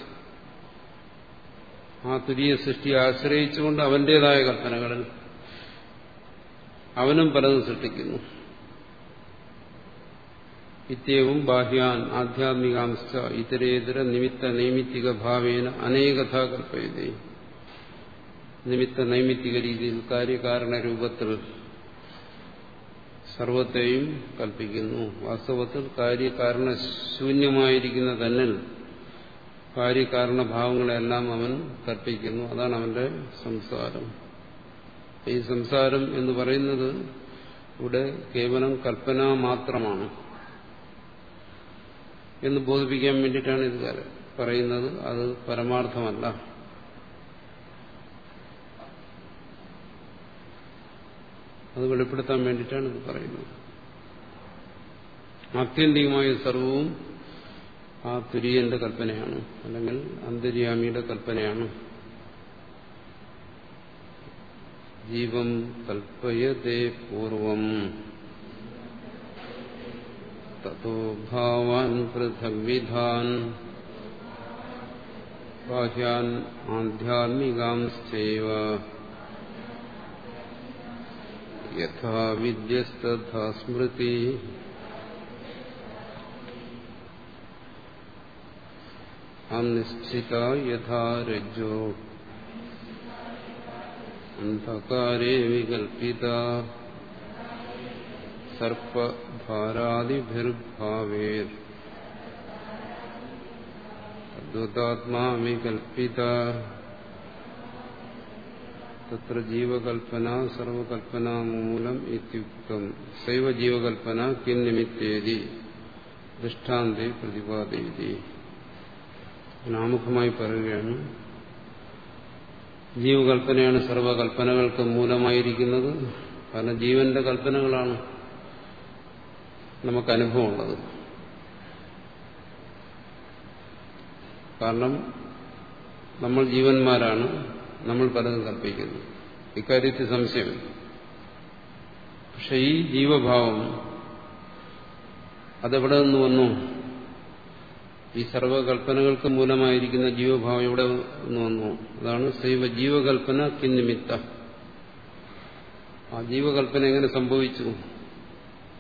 ആ തുരിയ സൃഷ്ടിയെ ആശ്രയിച്ചുകൊണ്ട് അവന്റേതായ കൽപ്പനകളിൽ അവനും പലതും സൃഷ്ടിക്കുന്നു. ഇത്യവും ബാഹ്യാൻ ആധ്യാത്മികാംശ ഇതരേതര നിമിത്ത നൈമിത്തിക ഭാവേന അനേകഥ കൽപ്പയതേ നിമിത്ത നൈമിത്തിക രീതിയിൽ കാര്യകാരണ രൂപത്തിൽ സർവത്തെയും കൽപ്പിക്കുന്നു। വാസ്തവത്തിൽ കാര്യകാരണ ശൂന്യമായിരിക്കുന്ന തന്നിൽ കാര്യകാരണഭാവങ്ങളെല്ലാം അവൻ കൽപ്പിക്കുന്നു. അതാണ് അവന്റെ സംസാരം. ഈ സംസാരം എന്ന് പറയുന്നത് ഇവിടെ കേവലം കൽപ്പന മാത്രമാണ്. എന്ന് ബോധിപ്പിക്കാൻ വേണ്ടിയിട്ടാണ് ഇത് പറയുന്നത്. അത് പരമാർത്ഥമല്ല. അത് വെളിപ്പെടുത്താൻ വേണ്ടിയിട്ടാണ് ഇത് പറയുന്നത്. ആത്യന്തികമായ സർവവും ആ തുര്യന്റെ കൽപ്പനയാണ്. അല്ലെങ്കിൽ അന്തര്യാമിയുടെ കൽപ്പനയാണ്. ജീവം കൽപ്പയതേ പൂർവം. തോ ഭാവാൻ പൃഥഗ്വിധാൻ ബാഹ്യാൻ ആധ്യാത്മികാംശ്ചൈവ യഥാ വിദ്യസ്തഥാ സ്മൃതി അനിശ്ചിത യഥാ രജ്ജോ അന്ധകാരേ വികൽപ്പിത സർപ്പധാരാദിഭിർഭാവേർ അദ്വതാത്മാ തത്ര മൂലം സൈവ ദൃഷ്ടാന്തി പ്രതിപാദയതി. ആമുഖമായി പറയുകയാണ് ജീവകൽപ്പനയാണ് സർവകൽപ്പനകൾക്ക് മൂലമായിരിക്കുന്നത്. കാരണം ജീവന്റെ കൽപ്പനകളാണ്. നമുക്ക് അനുഭവമുള്ളത് കാരണം നമ്മൾ ജീവന്മാരാണ് നമ്മൾ പലതും കൽപ്പിക്കുന്നു. ഇക്കാര്യത്തിൽ സംശയം. പക്ഷെ ഈ ജീവഭാവം അതെവിടെ നിന്ന് വന്നു? ഈ സർവകൽപ്പനകൾക്ക് മൂലമായിരിക്കുന്ന ജീവഭാവം എവിടെ നിന്ന് വന്നു? അതാണ് സൈവ ജീവകൽപ്പന കിന്നിമിത്ത. ആ ജീവകൽപ്പന എങ്ങനെ സംഭവിച്ചു?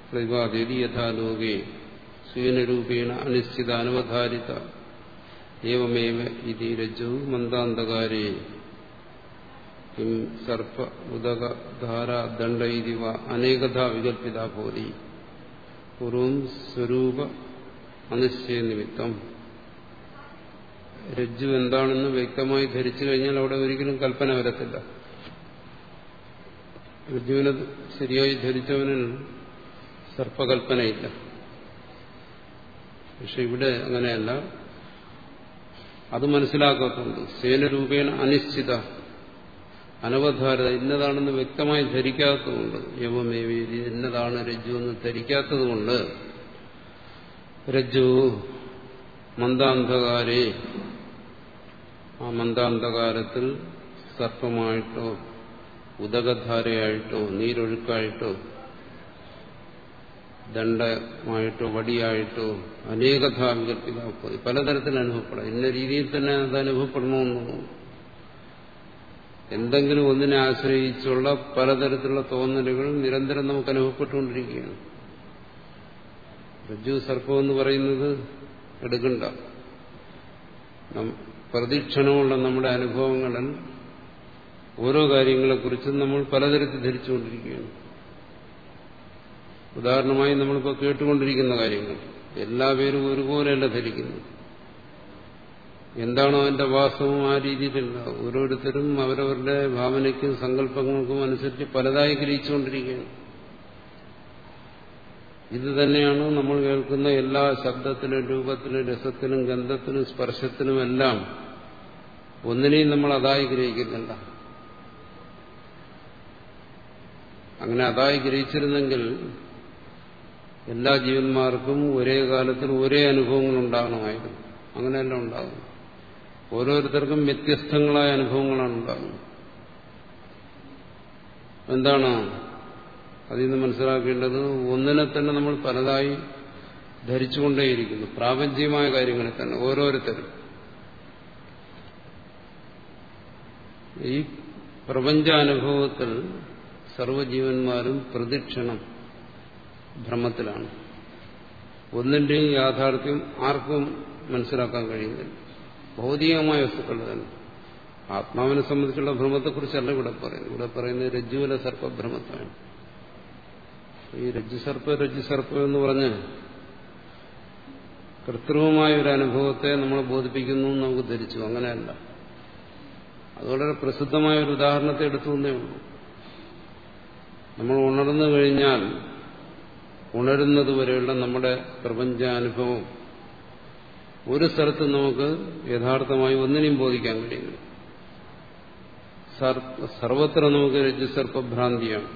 പ്രതിപാദ്യതി സ്വീനരൂപേണ അനിശ്ചിത ഏവമേവ ഇതി രജ്ജു മന്ദാന്തകാരേ കിം സർപ്പ ഉദക ധാര ദണ്ഡ ഇതിവ അനേകഥ വികൽപ്പിത ഭൂതി പൂർവം സ്വരൂപ അനിശ്ചയ നിമിത്തം. രജ്ജു എന്താണെന്ന് വ്യക്തമായി ധരിച്ചു കഴിഞ്ഞാൽ അവിടെ ഒരിക്കലും കൽപ്പന വരത്തില്ല. രജ്ജുവിനെ ശരിയായി ധരിച്ചവനിൽ സർപ്പകൽപ്പനയില്ല. പക്ഷെ ഇവിടെ അങ്ങനെയല്ല. അത് മനസ്സിലാക്കാത്തുണ്ട് സേനരൂപേണ അനിശ്ചിത അനവധാരത ഇന്നതാണെന്ന് വ്യക്തമായി ധരിക്കാത്തതുകൊണ്ട് യവമേവേദി ഇന്നതാണ് രജ്ജു എന്ന് ധരിക്കാത്തതുകൊണ്ട് രജ്ജു മന്ദാന്ധകാരെ ആ മന്ദാന്ധകാരത്തിൽ സർപ്പമായിട്ടോ ഉദകധാരയായിട്ടോ നീരൊഴുക്കായിട്ടോ ദണ്ഡമായിട്ടോ വടിയായിട്ടോ അനേകഥ വികല്പിതാപ്പോയി പലതരത്തിൽ അനുഭവപ്പെടാം. ഇന്ന രീതിയിൽ തന്നെ അത് അനുഭവപ്പെടണമെന്നു എന്തെങ്കിലും ഒന്നിനെ ആശ്രയിച്ചുള്ള പലതരത്തിലുള്ള തോന്നലുകൾ നിരന്തരം നമുക്ക് അനുഭവപ്പെട്ടുകൊണ്ടിരിക്കുകയാണ്. രജ്ജു സർപ്പം എന്ന് പറയുന്നത് എടുക്കണ്ട. പ്രതീക്ഷണമുള്ള നമ്മുടെ അനുഭവങ്ങളിൽ ഓരോ കാര്യങ്ങളെക്കുറിച്ചും നമ്മൾ പലതരത്തിൽ ധരിച്ചുകൊണ്ടിരിക്കുകയാണ്. ഉദാഹരണമായി നമ്മളിപ്പോൾ കേട്ടുകൊണ്ടിരിക്കുന്ന കാര്യങ്ങൾ. എല്ലാ പേരും ഒരുപോലെയല്ല ധരിക്കുന്നു എന്താണോ അതിന്റെ വാസവും ആ രീതിയിലല്ല ഓരോരുത്തരും അവരവരുടെ ഭാവനയ്ക്കും സങ്കല്പങ്ങൾക്കും അനുസരിച്ച് പലതായി ഗ്രഹിച്ചുകൊണ്ടിരിക്കുകയാണ്. ഇത് തന്നെയാണ് നമ്മൾ കേൾക്കുന്ന എല്ലാ ശബ്ദത്തിനും രൂപത്തിനും രസത്തിനും ഗന്ധത്തിനും സ്പർശത്തിനുമെല്ലാം ഒന്നിനെയും നമ്മൾ അതായി ഗ്രഹിക്കുന്നില്ല. അങ്ങനെ അതായി ഗ്രഹിച്ചിരുന്നെങ്കിൽ എല്ലാ ജീവന്മാർക്കും ഒരേ കാലത്തിൽ ഒരേ അനുഭവങ്ങൾ ഉണ്ടാകണമായിരുന്നു അങ്ങനെയല്ല ഉണ്ടാകും ഓരോരുത്തർക്കും വ്യത്യസ്തങ്ങളായ അനുഭവങ്ങളാണ് ഉണ്ടാകുന്നത്. എന്താണ് അതിൽ നിന്ന് മനസ്സിലാക്കേണ്ടത്? ഒന്നിനെ തന്നെ നമ്മൾ പലതായി ധരിച്ചുകൊണ്ടേയിരിക്കുന്നു. പ്രാപഞ്ചികമായ കാര്യങ്ങളെ തന്നെ ഓരോരുത്തരും. ഈ പ്രപഞ്ചാനുഭവത്തിൽ സർവജീവന്മാരും പ്രദക്ഷിണം ഭ്രമത്തിലാണ് ഒന്നിന്റെയും യാഥാർത്ഥ്യം ആർക്കും മനസ്സിലാക്കാൻ കഴിയുന്നില്ല. ഭൗതികമായ വസ്തുക്കൾ തന്നെ. ആത്മാവിനെ സംബന്ധിച്ചുള്ള ഭ്രമത്തെക്കുറിച്ചല്ല ഇവിടെ പറയുന്നത്. ഇവിടെ പറയുന്നത് രജ്ജുവല സർപ്പഭ്രമത്താണ് ഈ രജ്ജുസർപ്പ രജ്ജുസർപ്പം എന്ന് പറഞ്ഞ് കൃത്രിമമായ ഒരു അനുഭവത്തെ നമ്മൾ ബോധിപ്പിക്കുന്നു നമുക്ക് ധരിച്ചു. അങ്ങനെയല്ല. അത് വളരെ പ്രസിദ്ധമായ ഒരു ഉദാഹരണത്തെ എടുത്തു എന്നേ ഉള്ളൂ. നമ്മൾ ഉണർന്നു കഴിഞ്ഞാൽ ഉണരുന്നത് വരെയുള്ള നമ്മുടെ പ്രപഞ്ചാനുഭവം ഒരു സ്ഥലത്ത് നമുക്ക് യഥാർത്ഥമായി ഒന്നിനെയും ബോധിക്കാൻ കഴിയുന്നു സർവത്ര നമുക്ക് രജസർപ്പഭ്രാന്തിയാണ്.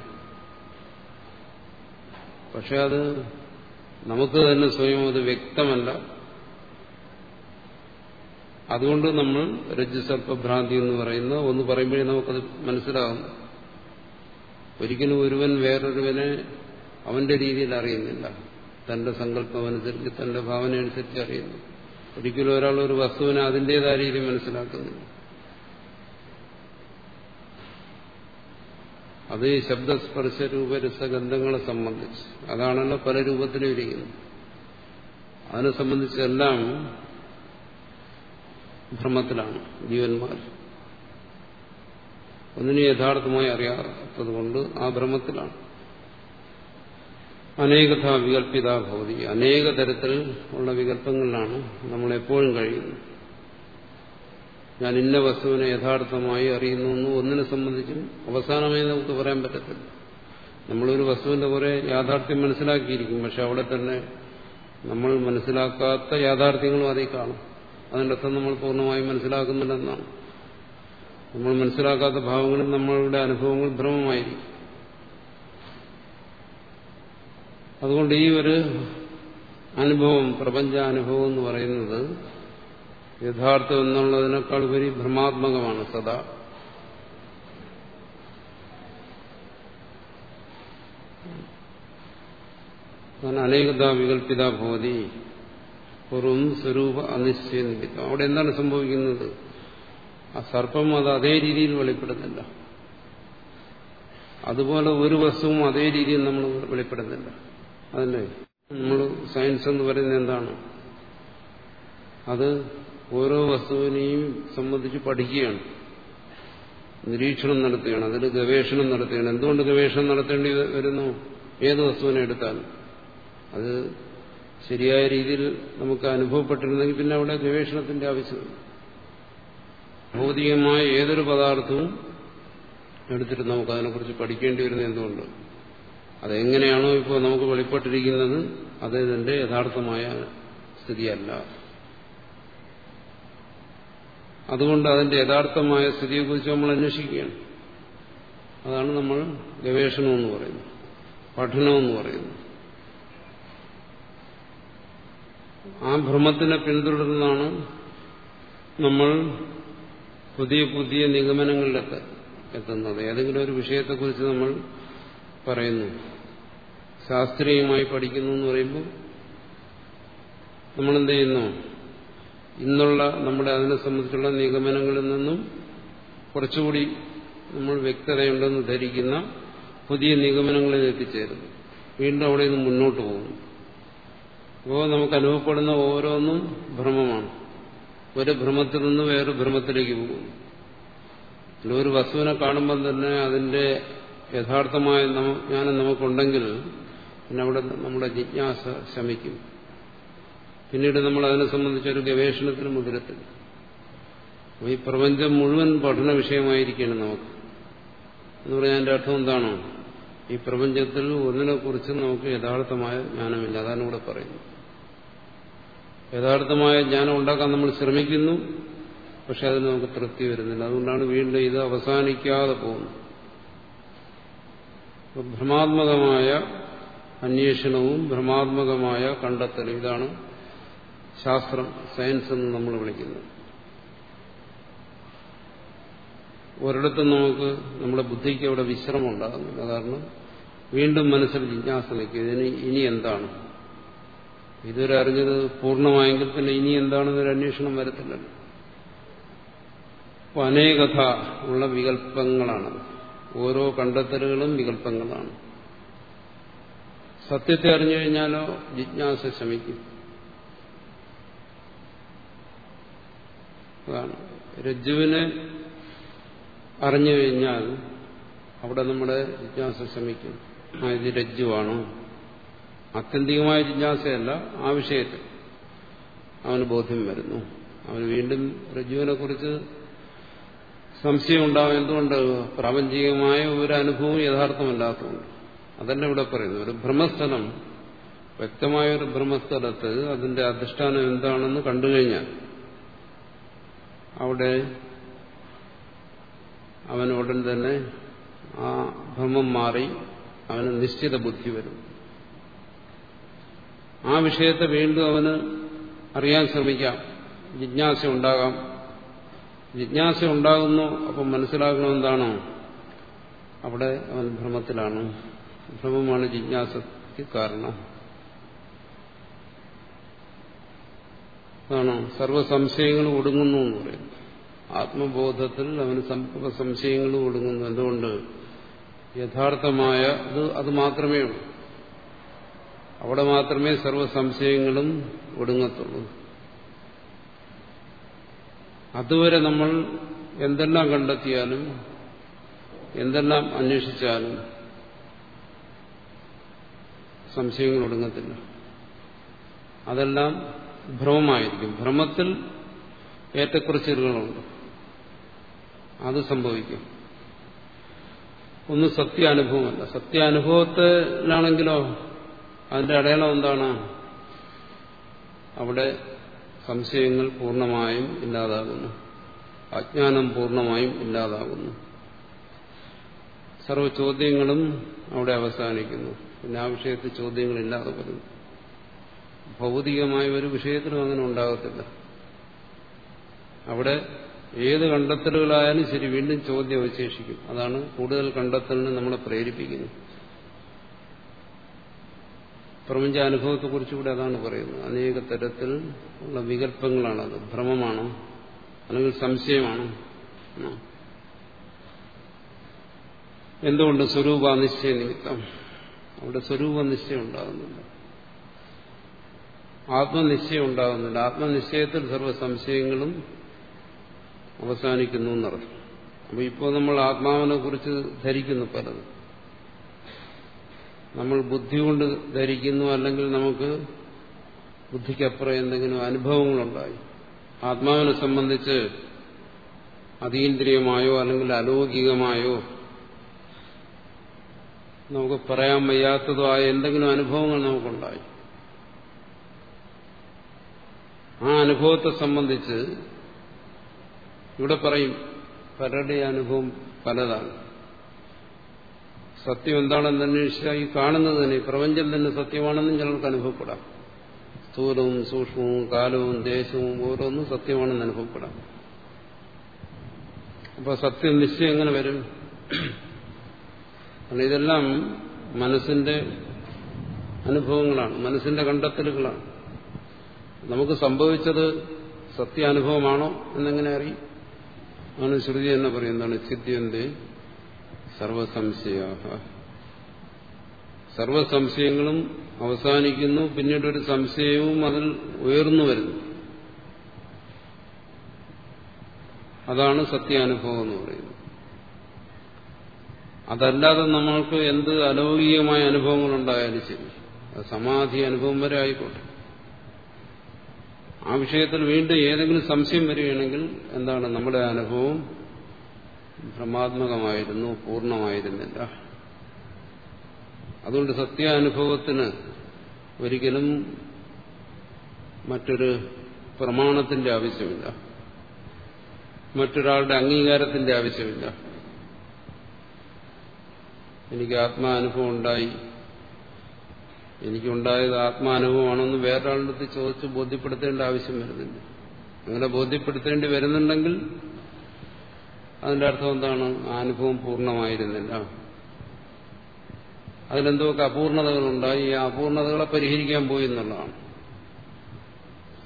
പക്ഷെ അത് നമുക്ക് തന്നെ സ്വയം അത് വ്യക്തമല്ല. അതുകൊണ്ട് നമ്മൾ രജ്ജുസർപ്പഭ്രാന്തി എന്ന് പറയുന്ന ഒന്ന് പറയുമ്പോഴേ നമുക്കത് മനസ്സിലാകും. ഒരിക്കലും ഒരുവൻ വേറൊരുവനെ അവന്റെ രീതിയിൽ അറിയുന്നില്ല. തന്റെ സങ്കല്പം അനുസരിച്ച് തന്റെ ഭാവന അനുസരിച്ച് അറിയുന്നു. ഒരിക്കലും ഒരാൾ ഒരു വസ്തുവിനെ അതിന്റെതായ രീതിയിൽ മനസ്സിലാക്കുന്നില്ല. അത് ഈ ശബ്ദസ്പർശ രൂപരസഗന്ധങ്ങളെ സംബന്ധിച്ച്. അതാണല്ലോ പല രൂപത്തിലും ഇരിക്കുന്നത്. അതിനെ സംബന്ധിച്ചെല്ലാം ഭ്രമത്തിലാണ് ജീവന്മാർ. ഒന്നിനെ യഥാർത്ഥമായി അറിയാത്തത് കൊണ്ട് ആ ഭ്രമത്തിലാണ് അനേകഥ വികല്പിത ഭൗതി അനേക തരത്തിൽ ഉള്ള വികല്പങ്ങളിലാണ് നമ്മളെപ്പോഴും കഴിയുന്നത്. ഞാൻ ഇന്ന വസ്തുവിനെ യഥാർത്ഥമായി അറിയുന്നു എന്ന് ഒന്നിനെ സംബന്ധിച്ചും അവസാനമായി നമുക്ക് പറയാൻ പറ്റത്തില്ല. നമ്മളൊരു വസ്തുവിന്റെ കുറെ യാഥാർത്ഥ്യം മനസ്സിലാക്കിയിരിക്കും. പക്ഷെ അവിടെ തന്നെ നമ്മൾ മനസ്സിലാക്കാത്ത യാഥാർത്ഥ്യങ്ങളും അതിൽ കാണും. അതിന്റെ അർത്ഥം നമ്മൾ പൂർണമായും മനസ്സിലാക്കുന്നില്ലെന്നാണ്. നമ്മൾ മനസ്സിലാക്കാത്ത ഭാവങ്ങളും നമ്മളുടെ അനുഭവങ്ങൾ ഭ്രമമായിരിക്കും. അതുകൊണ്ട് ഈ ഒരു അനുഭവം പ്രപഞ്ചാനുഭവം എന്ന് പറയുന്നത് യഥാർത്ഥം എന്നുള്ളതിനേക്കാൾ ഉപരി ഭ്രമാത്മകമാണ് സദാ. അനേകത വികല്പിത ഭൂതി പൂർവം സ്വരൂപ അനിശ്ചയ നിമിത്തം. അവിടെ എന്താണ് സംഭവിക്കുന്നത്? ആ സർപ്പം അത് അതേ രീതിയിൽ വെളിപ്പെടുന്നില്ല. അതുപോലെ ഒരു വസ്തുവും അതേ രീതിയിൽ നമ്മൾ വെളിപ്പെടുന്നില്ല. അതല്ലേ? നമ്മൾ സയൻസ് എന്ന് പറയുന്നത് എന്താണ്? അത് ഓരോ വസ്തുവിനെയും സംബന്ധിച്ച് പഠിക്കുകയാണ്. നിരീക്ഷണം നടത്തുകയാണ്. അതിൽ ഗവേഷണം നടത്തുകയാണ്. എന്തുകൊണ്ട് ഗവേഷണം നടത്തേണ്ടി വരുന്നു? ഏത് വസ്തുവിനെ എടുത്താലും. അത് ശരിയായ രീതിയിൽ നമുക്ക് അനുഭവപ്പെട്ടിരുന്നെങ്കിൽ പിന്നെ അവിടെ ഗവേഷണത്തിന്റെ ആവശ്യമില്ല ഭൗതികമായ ഏതൊരു പദാർത്ഥവും എടുത്തിട്ട് നമുക്ക് അതിനെക്കുറിച്ച് പഠിക്കേണ്ടി വരുന്നത് എന്തുകൊണ്ട്? അതെങ്ങനെയാണോ ഇപ്പോൾ നമുക്ക് വെളിപ്പെട്ടിരിക്കുന്നത് അത് ഇതിന്റെ യഥാർത്ഥമായ സ്ഥിതിയല്ല. അതുകൊണ്ട് അതിന്റെ യഥാർത്ഥമായ സ്ഥിതിയെക്കുറിച്ച് നമ്മൾ അന്വേഷിക്കുകയാണ്. അതാണ് നമ്മൾ ഗവേഷണം എന്ന് പറയുന്നത്. പഠനമെന്ന് പറയുന്നത്. ആ ഭ്രമത്തിനെ പിന്തുടർന്നാണ് നമ്മൾ പുതിയ പുതിയ നിഗമനങ്ങളിലൊക്കെ എത്തുന്നത്. ഏതെങ്കിലും ഒരു വിഷയത്തെക്കുറിച്ച് നമ്മൾ പറയുന്നു. ശാസ്ത്രീയമായി പഠിക്കുന്നു എന്ന് പറയുമ്പോൾ നമ്മളെന്ത് ചെയ്യുന്നു? ഇന്നുള്ള നമ്മുടെ അതിനെ സംബന്ധിച്ചുള്ള നിഗമനങ്ങളിൽ നിന്നും കുറച്ചുകൂടി നമ്മൾ വ്യക്തതയുണ്ടെന്ന് ധരിക്കുന്ന പുതിയ നിഗമനങ്ങളിൽ എത്തിച്ചേരുന്നു വീണ്ടും അവിടെ നിന്ന് മുന്നോട്ട് പോകുന്നു. അപ്പോൾ നമുക്ക് അനുഭവപ്പെടുന്ന ഓരോന്നും ഭ്രമമാണ്. ഒരു ഭ്രമത്തിൽ നിന്ന് വേറൊരു ഭ്രമത്തിലേക്ക് പോകുന്നു. ഒരു വസ്തുവിനെ കാണുമ്പോൾ തന്നെ അതിന്റെ യഥാർത്ഥമായ ജ്ഞാനം നമുക്കുണ്ടെങ്കിൽ പിന്നെ അവിടെ നമ്മുടെ ജിജ്ഞാസ ശമിക്കും. പിന്നീട് നമ്മൾ അതിനെ സംബന്ധിച്ചൊരു ഗവേഷണത്തിന് മുതിരത്തില്ല. ഈ പ്രപഞ്ചം മുഴുവൻ പഠന വിഷയമായിരിക്കണം നമുക്ക്. എന്ന് പറഞ്ഞാൽ എന്റെ അർത്ഥം എന്താണോ? ഈ പ്രപഞ്ചത്തിൽ ഒന്നിനെ കുറിച്ച് നമുക്ക് യഥാർത്ഥമായ ജ്ഞാനമില്ല. അതാണ് ഇവിടെ പറയുന്നത്. യഥാർത്ഥമായ ജ്ഞാനം ഉണ്ടാക്കാൻ നമ്മൾ ശ്രമിക്കുന്നു പക്ഷെ അതിന് നമുക്ക് തൃപ്തി വരുന്നില്ല. അതുകൊണ്ടാണ് വീണ്ടും ഇത് അവസാനിക്കാതെ പോകുന്നത്. ഭ്രമാത്മകമായ അന്വേഷണവും ഭ്രമാത്മകമായ കണ്ടെത്തലും. ഇതാണ് ശാസ്ത്രം സയൻസ് എന്ന് നമ്മൾ വിളിക്കുന്നത്. ഒരിടത്തും നമുക്ക് നമ്മുടെ ബുദ്ധിക്ക് അവിടെ വിശ്രമം ഉണ്ടാകുന്നില്ല കാരണം വീണ്ടും മനസ്സിൽ ജിജ്ഞാസ നിൽക്കും ഇതിന് ഇനി എന്താണ്? ഇതുവരെ അറിഞ്ഞത് പൂർണമായെങ്കിൽ പിന്നെ ഇനി എന്താണെന്നൊരു അന്വേഷണം വരത്തില്ലല്ലോ. അനേകഥ ഉള്ള വികല്പങ്ങളാണ് ഓരോ കണ്ടെത്തലുകളും വികല്പങ്ങളാണ് സത്യത്തെ അറിഞ്ഞു കഴിഞ്ഞാലോ ജിജ്ഞാസ ശമിക്കും. രജ്ജുവിനെ അറിഞ്ഞു കഴിഞ്ഞാൽ അവിടെ നമ്മുടെ ജിജ്ഞാസ ശമിക്കും. ആ ഇത് രജ്ജുവാണോ. ആത്യന്തികമായ ജിജ്ഞാസയല്ല ആ വിഷയത്തിൽ അവന് ബോധ്യം വരുന്നു. അവന് വീണ്ടും രജ്ജുവിനെ കുറിച്ച് സംശയം ഉണ്ടാവും. എന്തുകൊണ്ട്? പ്രാപഞ്ചികമായ ഒരു അനുഭവം യഥാർത്ഥമല്ലാത്തതുകൊണ്ട്. അതന്നെ ഇവിടെ പറയുന്നത്. ഒരു ഭ്രമസ്ഥലം വ്യക്തമായ ഒരു ഭ്രമസ്ഥലത്ത് അതിന്റെ അധിഷ്ഠാനം എന്താണെന്ന് കണ്ടു കഴിഞ്ഞാൽ അവിടെ അവൻ ഉടൻ തന്നെ ആ ഭ്രമം മാറി അവന് നിശ്ചിത ബുദ്ധി വരും. ആ വിഷയത്തെ വീണ്ടും അവന് അറിയാൻ ശ്രമിക്കാം. ജിജ്ഞാസ ഉണ്ടാകാം. ജിജ്ഞാസ ഉണ്ടാകുന്നു അപ്പം മനസ്സിലാക്കണം എന്താണോ അവിടെ അവൻ ഭ്രമത്തിലാണ്. ഭ്രമമാണ് ജിജ്ഞാസയ്ക്ക് കാരണം. അതാണോ? സർവസംശയങ്ങളും ഒടുങ്ങുന്നു എന്ന് പറയും. ആത്മബോധത്തിൽ അവന് സർവ സംശയങ്ങളും ഒടുങ്ങുന്നു. എന്തുകൊണ്ട്? യഥാർത്ഥമായ ഇത് അത് മാത്രമേ ഉള്ളൂ അവിടെ മാത്രമേ സർവസംശയങ്ങളും ഒടുങ്ങത്തുള്ളൂ. അതുവരെ നമ്മൾ എന്തെല്ലാം കണ്ടെത്തിയാലും എന്തെല്ലാം അന്വേഷിച്ചാലും സംശയങ്ങൾ ഒടുങ്ങത്തില്ല. അതെല്ലാം ഭ്രമമായിരിക്കും. ഭ്രമത്തിൽ ഏറ്റക്കുറച്ചിലുകളുണ്ട്. അത് സംഭവിക്കും. ഒന്ന് സത്യാനുഭവമല്ല. സത്യാനുഭവത്തിലാണെങ്കിലോ അതിന്റെ അടയാളം എന്താണ്? അവിടെ സംശയങ്ങൾ പൂർണമായും ഇല്ലാതാകുന്നു. അജ്ഞാനം പൂർണമായും ഇല്ലാതാകുന്നു. സർവ ചോദ്യങ്ങളും അവിടെ അവസാനിക്കുന്നു. പിന്നെ ആ വിഷയത്തിൽ ചോദ്യങ്ങളില്ലാതെ വരുന്നു ഭൗതികമായ ഒരു വിഷയത്തിലും അങ്ങനെ ഉണ്ടാകത്തില്ല. അവിടെ ഏത് കണ്ടെത്തലുകളായാലും ശരി വീണ്ടും ചോദ്യം അവശേഷിക്കും. അതാണ് കൂടുതൽ കണ്ടെത്തലിന് നമ്മളെ പ്രേരിപ്പിക്കുന്നത്. പ്രപഞ്ചാനുഭവത്തെക്കുറിച്ചുകൂടെ അതാണ് പറയുന്നത്. അനേക തരത്തിൽ ഉള്ള വികല്പങ്ങളാണത്. ഭ്രമമാണ്. അല്ലെങ്കിൽ സംശയമാണ്. എന്തുകൊണ്ട് സ്വരൂപാനിശ്ചയ നിമിത്തം അവിടെ സ്വരൂപനിശ്ചയം ഉണ്ടാകുന്നുണ്ട്? ആത്മനിശ്ചയം ഉണ്ടാകുന്നുണ്ട്. ആത്മനിശ്ചയത്തിൽ സർവ സംശയങ്ങളും അവസാനിക്കുന്നു എന്നർത്ഥം. അപ്പൊ ഇപ്പോൾ നമ്മൾ ആത്മാവിനെ കുറിച്ച് ധരിക്കുന്നു പലതും. നമ്മൾ ബുദ്ധി കൊണ്ട് ധരിക്കുന്നു അല്ലെങ്കിൽ നമുക്ക് ബുദ്ധിക്കപ്പുറം എന്തെങ്കിലും അനുഭവങ്ങളുണ്ടായി. ആത്മാവിനെ സംബന്ധിച്ച് അതീന്ദ്രിയമായോ അല്ലെങ്കിൽ അലൗകികമായോ നമുക്ക് പറയാൻ വയ്യാത്തതോ ആയ എന്തെങ്കിലും അനുഭവങ്ങൾ നമുക്കുണ്ടായി. ആ അനുഭവത്തെ സംബന്ധിച്ച് ഇവിടെ പറയും പലരുടെ അനുഭവം പലതാണ്. സത്യം എന്താണെന്ന് അന്വേഷിച്ചാൽ ഈ കാണുന്നത് തന്നെ പ്രപഞ്ചം തന്നെ സത്യമാണെന്നും ചിലർക്ക് അനുഭവപ്പെടാം. സ്ഥൂലവും സൂക്ഷ്മവും കാലവും ദേശവും ഓരോന്നും സത്യമാണെന്ന് അനുഭവപ്പെടാം. അപ്പൊ സത്യം നിശ്ചയം എങ്ങനെ വരും? ഇതെല്ലാം മനസ്സിന്റെ അനുഭവങ്ങളാണ് മനസ്സിന്റെ കണ്ടെത്തലുകളാണ്. നമുക്ക് സംഭവിച്ചത് സത്യാനുഭവമാണോ എന്നെങ്ങനെ അറിയും? ആണ് ശ്രുതി എന്ന് പറയുന്നതാണ് ചിദ്യന്റെ സർവസംശയ സർവസംശയങ്ങളും അവസാനിക്കുന്നു പിന്നീട് ഒരു സംശയവും അതിൽ ഉയർന്നു വരുന്നു. അതാണ് സത്യാനുഭവം എന്ന് പറയുന്നത്. അതല്ലാതെ നമ്മൾക്ക് എന്ത് അലൗകികമായ അനുഭവങ്ങൾ ഉണ്ടായാലും ശരി സമാധി അനുഭവം വരെ ആയിക്കോട്ടെ. ആ വിഷയത്തിൽ വീണ്ടും ഏതെങ്കിലും സംശയം വരികയാണെങ്കിൽ എന്താണ് നമ്മുടെ അനുഭവം? ഭ്രമാത്മകമായിരുന്നു പൂർണമായിരുന്നില്ല. അതുകൊണ്ട് സത്യാനുഭവത്തിന് ഒരിക്കലും മറ്റൊരു പ്രമാണത്തിന്റെ ആവശ്യമില്ല. മറ്റൊരാളുടെ അംഗീകാരത്തിന്റെ ആവശ്യമില്ല. എനിക്ക് ആത്മാനുഭവം ഉണ്ടായി എനിക്കുണ്ടായത് ആത്മാനുഭവമാണെന്ന് വേറൊരാളുടെ അടുത്ത് ചോദിച്ച് ബോധ്യപ്പെടുത്തേണ്ട ആവശ്യം വരുന്നില്ല. അങ്ങനെ ബോധ്യപ്പെടുത്തേണ്ടി വരുന്നുണ്ടെങ്കിൽ അതിന്റെ അർത്ഥം എന്താണ്? ആ അനുഭവം പൂർണമായിരുന്നില്ല. അതിലെന്തൊക്കെ അപൂർണതകളുണ്ടായി? ഈ അപൂർണതകളെ പരിഹരിക്കാൻ പോയി എന്നുള്ളതാണ്.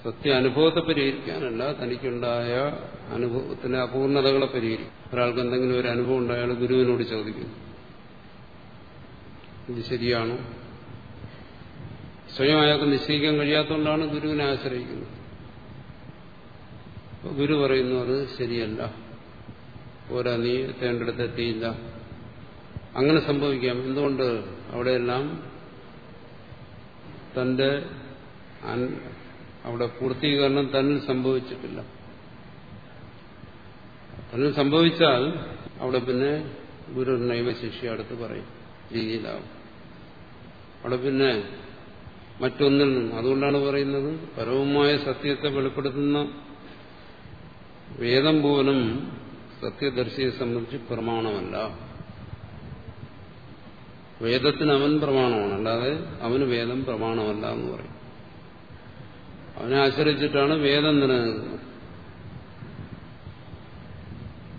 സത്യ അനുഭവത്തെ പരിഹരിക്കാനല്ല തനിക്കുണ്ടായ അനുഭവത്തിലെ അപൂർണതകളെ പരിഹരിക്കും ഒരാൾക്ക് എന്തെങ്കിലും ഒരു അനുഭവം ഉണ്ടായാൽ ഗുരുവിനോട് ചോദിക്കും. ഇത് ശരിയാണോ? സ്വയം അയാൾക്ക് നിശ്ചയിക്കാൻ കഴിയാത്തതുകൊണ്ടാണ് ഗുരുവിനെ ആശ്രയിക്കുന്നത്. ഗുരു പറയുന്നു അത് ശരിയല്ല. പോരാ നീ എത്തേണ്ടടുത്ത് എത്തിയില്ല അങ്ങനെ സംഭവിക്കാം. എന്തുകൊണ്ട് അവിടെയെല്ലാം തന്റെ അവിടെ പൂർത്തീകരണം തന്നിൽ സംഭവിച്ചിട്ടില്ല? തന്നിൽ സംഭവിച്ചാൽ അവിടെ പിന്നെ ഗുരു നൈവശിഷ്യ അടുത്ത് പറയും രീതിയിലാവും അവിടെ പിന്നെ മറ്റൊന്നിൽ നിന്നും അതുകൊണ്ടാണ് പറയുന്നത് പരവുമായ സത്യത്തെ വെളിപ്പെടുത്തുന്ന വേദം പോലും സത്യദർശിയെ സംബന്ധിച്ച് പ്രമാണമല്ല. വേദത്തിന് അവൻ പ്രമാണമാണ്. അല്ലാതെ അവന് വേദം പ്രമാണമല്ല എന്ന് പറയും. അവനെ ആശ്രയിച്ചിട്ടാണ് വേദം നിലനിൽക്കുന്നത്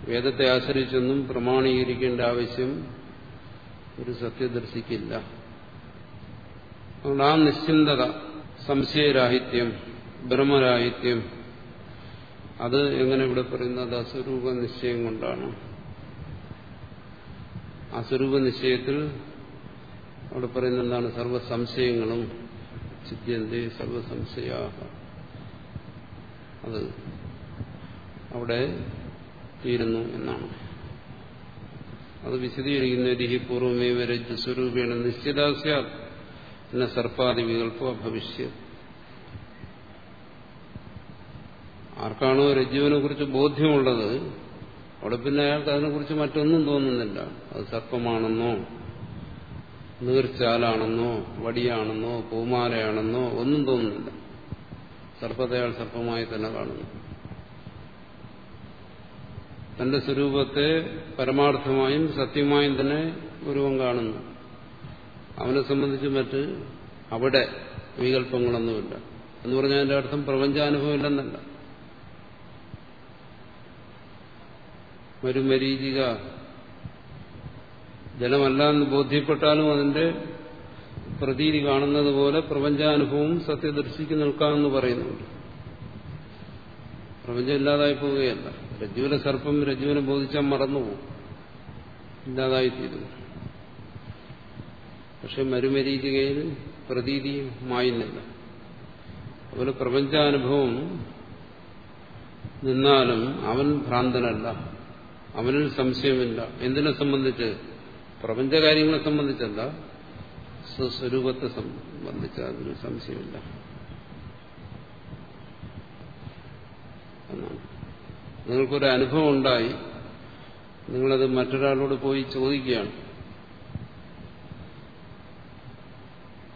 വേദത്തെ ആശ്രയിച്ചൊന്നും പ്രമാണീകരിക്കേണ്ട ആവശ്യം ഒരു സത്യദർശിക്കില്ല. അതുകൊണ്ട് ആ നിശ്ചിന്തത സംശയരാഹിത്യം ബ്രഹ്മരാഹിത്യം അത് എങ്ങനെ ഇവിടെ പറയുന്നത്? അസ്വരൂപ നിശ്ചയം കൊണ്ടാണ്. അസ്വരൂപ നിശ്ചയത്തിൽ അവിടെ പറയുന്ന എന്താണ്? സർവസംശയങ്ങളും ചിത്യന്തി സർവസംശയ അത് അവിടെ തീരുന്നു എന്നാണ്. അത് വിശദീകരിക്കുന്ന രീതി പൂർവമേവ സ്വരൂപേണ നിശ്ചിതാസ്യ പിന്നെ സർപ്പാദി വികല്പ ഭവിഷ്യ ആർക്കാണോ രജ്ജുവിനെ കുറിച്ച് ബോധ്യമുള്ളത് അവിടെ പിന്നെ അയാൾക്ക് അതിനെക്കുറിച്ച് മറ്റൊന്നും തോന്നുന്നില്ല. അത് സർപ്പമാണെന്നോ നീർച്ചാലാണെന്നോ വടിയാണെന്നോ പൂമാലയാണെന്നോ ഒന്നും തോന്നുന്നില്ല. സർപ്പത്തെ അയാൾ സർപ്പമായി തന്നെ കാണുന്നു. തന്റെ സ്വരൂപത്തെ പരമാർത്ഥമായും സത്യമായും തന്നെ ഗുരുവൻ കാണുന്നു. അവനെ സംബന്ധിച്ച് മറ്റ് അവിടെ വികല്പങ്ങളൊന്നുമില്ല. എന്ന് പറഞ്ഞാൽ അതിന്റെ അർത്ഥം പ്രപഞ്ചാനുഭവം ഇല്ലെന്നല്ല. ഒരു മരീചിക ജലമല്ല എന്ന് ബോധ്യപ്പെട്ടാലും അതിന്റെ പ്രതീതി കാണുന്നത് പോലെ പ്രപഞ്ചാനുഭവം സത്യദർശിക്ക് നിൽക്കാമെന്ന് പറയുന്നുണ്ട്. പ്രപഞ്ചം ഇല്ലാതായി പോവുകയല്ല. രജ്ജുവിനെ സർപ്പം രജ്ജുവിനെ ബോധിച്ചാൽ മറന്നുപോകും. ഇല്ലാതായിത്തീരുന്നു. പക്ഷെ മരുമരീചികയിൽ പ്രതീതി മായുന്നില്ല. അതുപോലെ പ്രപഞ്ചാനുഭവം നിന്നാലും അവൻ ഭ്രാന്തനല്ല. അവനിൽ സംശയമില്ല. എന്തിനെ സംബന്ധിച്ച്? പ്രപഞ്ചകാര്യങ്ങളെ സംബന്ധിച്ചല്ല. സ്വസ്വരൂപത്തെ സംബന്ധിച്ച് അതിന് സംശയമില്ല. നിങ്ങൾക്കൊരു അനുഭവം ഉണ്ടായി. നിങ്ങളത് മറ്റൊരാളോട് പോയി ചോദിക്കുകയാണ്.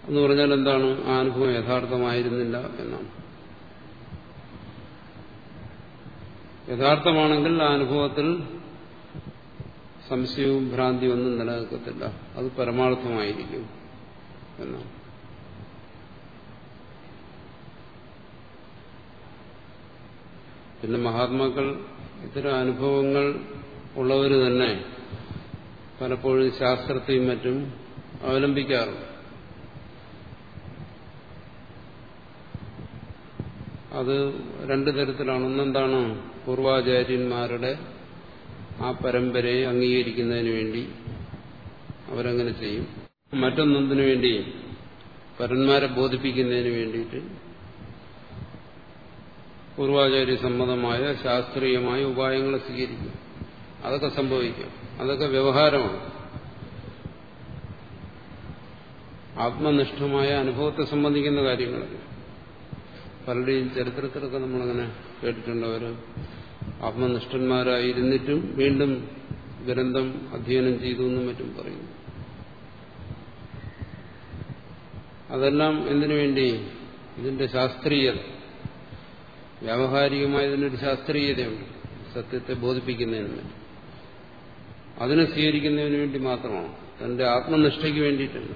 എന്ന് പറഞ്ഞാൽ എന്താണ്? ആ അനുഭവം യഥാർത്ഥമായിരുന്നില്ല എന്നാണ്. യഥാർത്ഥമാണെങ്കിൽ ആ അനുഭവത്തിൽ സംശയവും ഭ്രാന്തിയും ഒന്നും നിലനിൽക്കത്തില്ല. അത് പരമാർത്ഥമായിരിക്കും എന്നാണ്. പിന്നെ മഹാത്മാക്കൾ ഇത്തരം അനുഭവങ്ങൾ ഉള്ളവർ തന്നെ പലപ്പോഴും ശാസ്ത്രത്തെയും മറ്റും അവലംബിക്കാറുണ്ട്. അത് രണ്ടു തരത്തിലാണ്. ഒന്നെന്താണ് പൂർവാചാര്യന്മാരുടെ ആ പരമ്പരയെ അംഗീകരിക്കുന്നതിന് വേണ്ടി അവരങ്ങനെ ചെയ്യും. മറ്റൊന്നതിനു വേണ്ടി പരന്മാരെ ബോധിപ്പിക്കുന്നതിന് വേണ്ടിയിട്ട് പൂർവാചാര്യ സമ്മതമായ ശാസ്ത്രീയമായ ഉപായങ്ങൾ സ്വീകരിക്കും. അതൊക്കെ സംഭവിക്കും. അതൊക്കെ വ്യവഹാരമാണ്. ആത്മനിഷ്ഠമായ അനുഭവത്തെ സംബന്ധിക്കുന്ന കാര്യങ്ങളല്ല പലരുടെയും ചരിത്രത്തിലൊക്കെ നമ്മളങ്ങനെ കേട്ടിട്ടുണ്ട്. അവർ ആത്മനിഷ്ഠന്മാരായിരുന്നിട്ടും വീണ്ടും ഗ്രന്ഥം അധ്യയനം ചെയ്തു എന്നും മറ്റും പറയുന്നു. അതെല്ലാം എന്തിനു വേണ്ടി? ഇതിന്റെ ശാസ്ത്രീയത. വ്യാവഹാരികമായ ഇതിനൊരു ശാസ്ത്രീയതയുണ്ട്. സത്യത്തെ ബോധിപ്പിക്കുന്നതിന് അതിനെ സ്വീകരിക്കുന്നതിന് വേണ്ടി മാത്രമാണ്. തന്റെ ആത്മനിഷ്ഠയ്ക്ക് വേണ്ടിയിട്ടല്ല.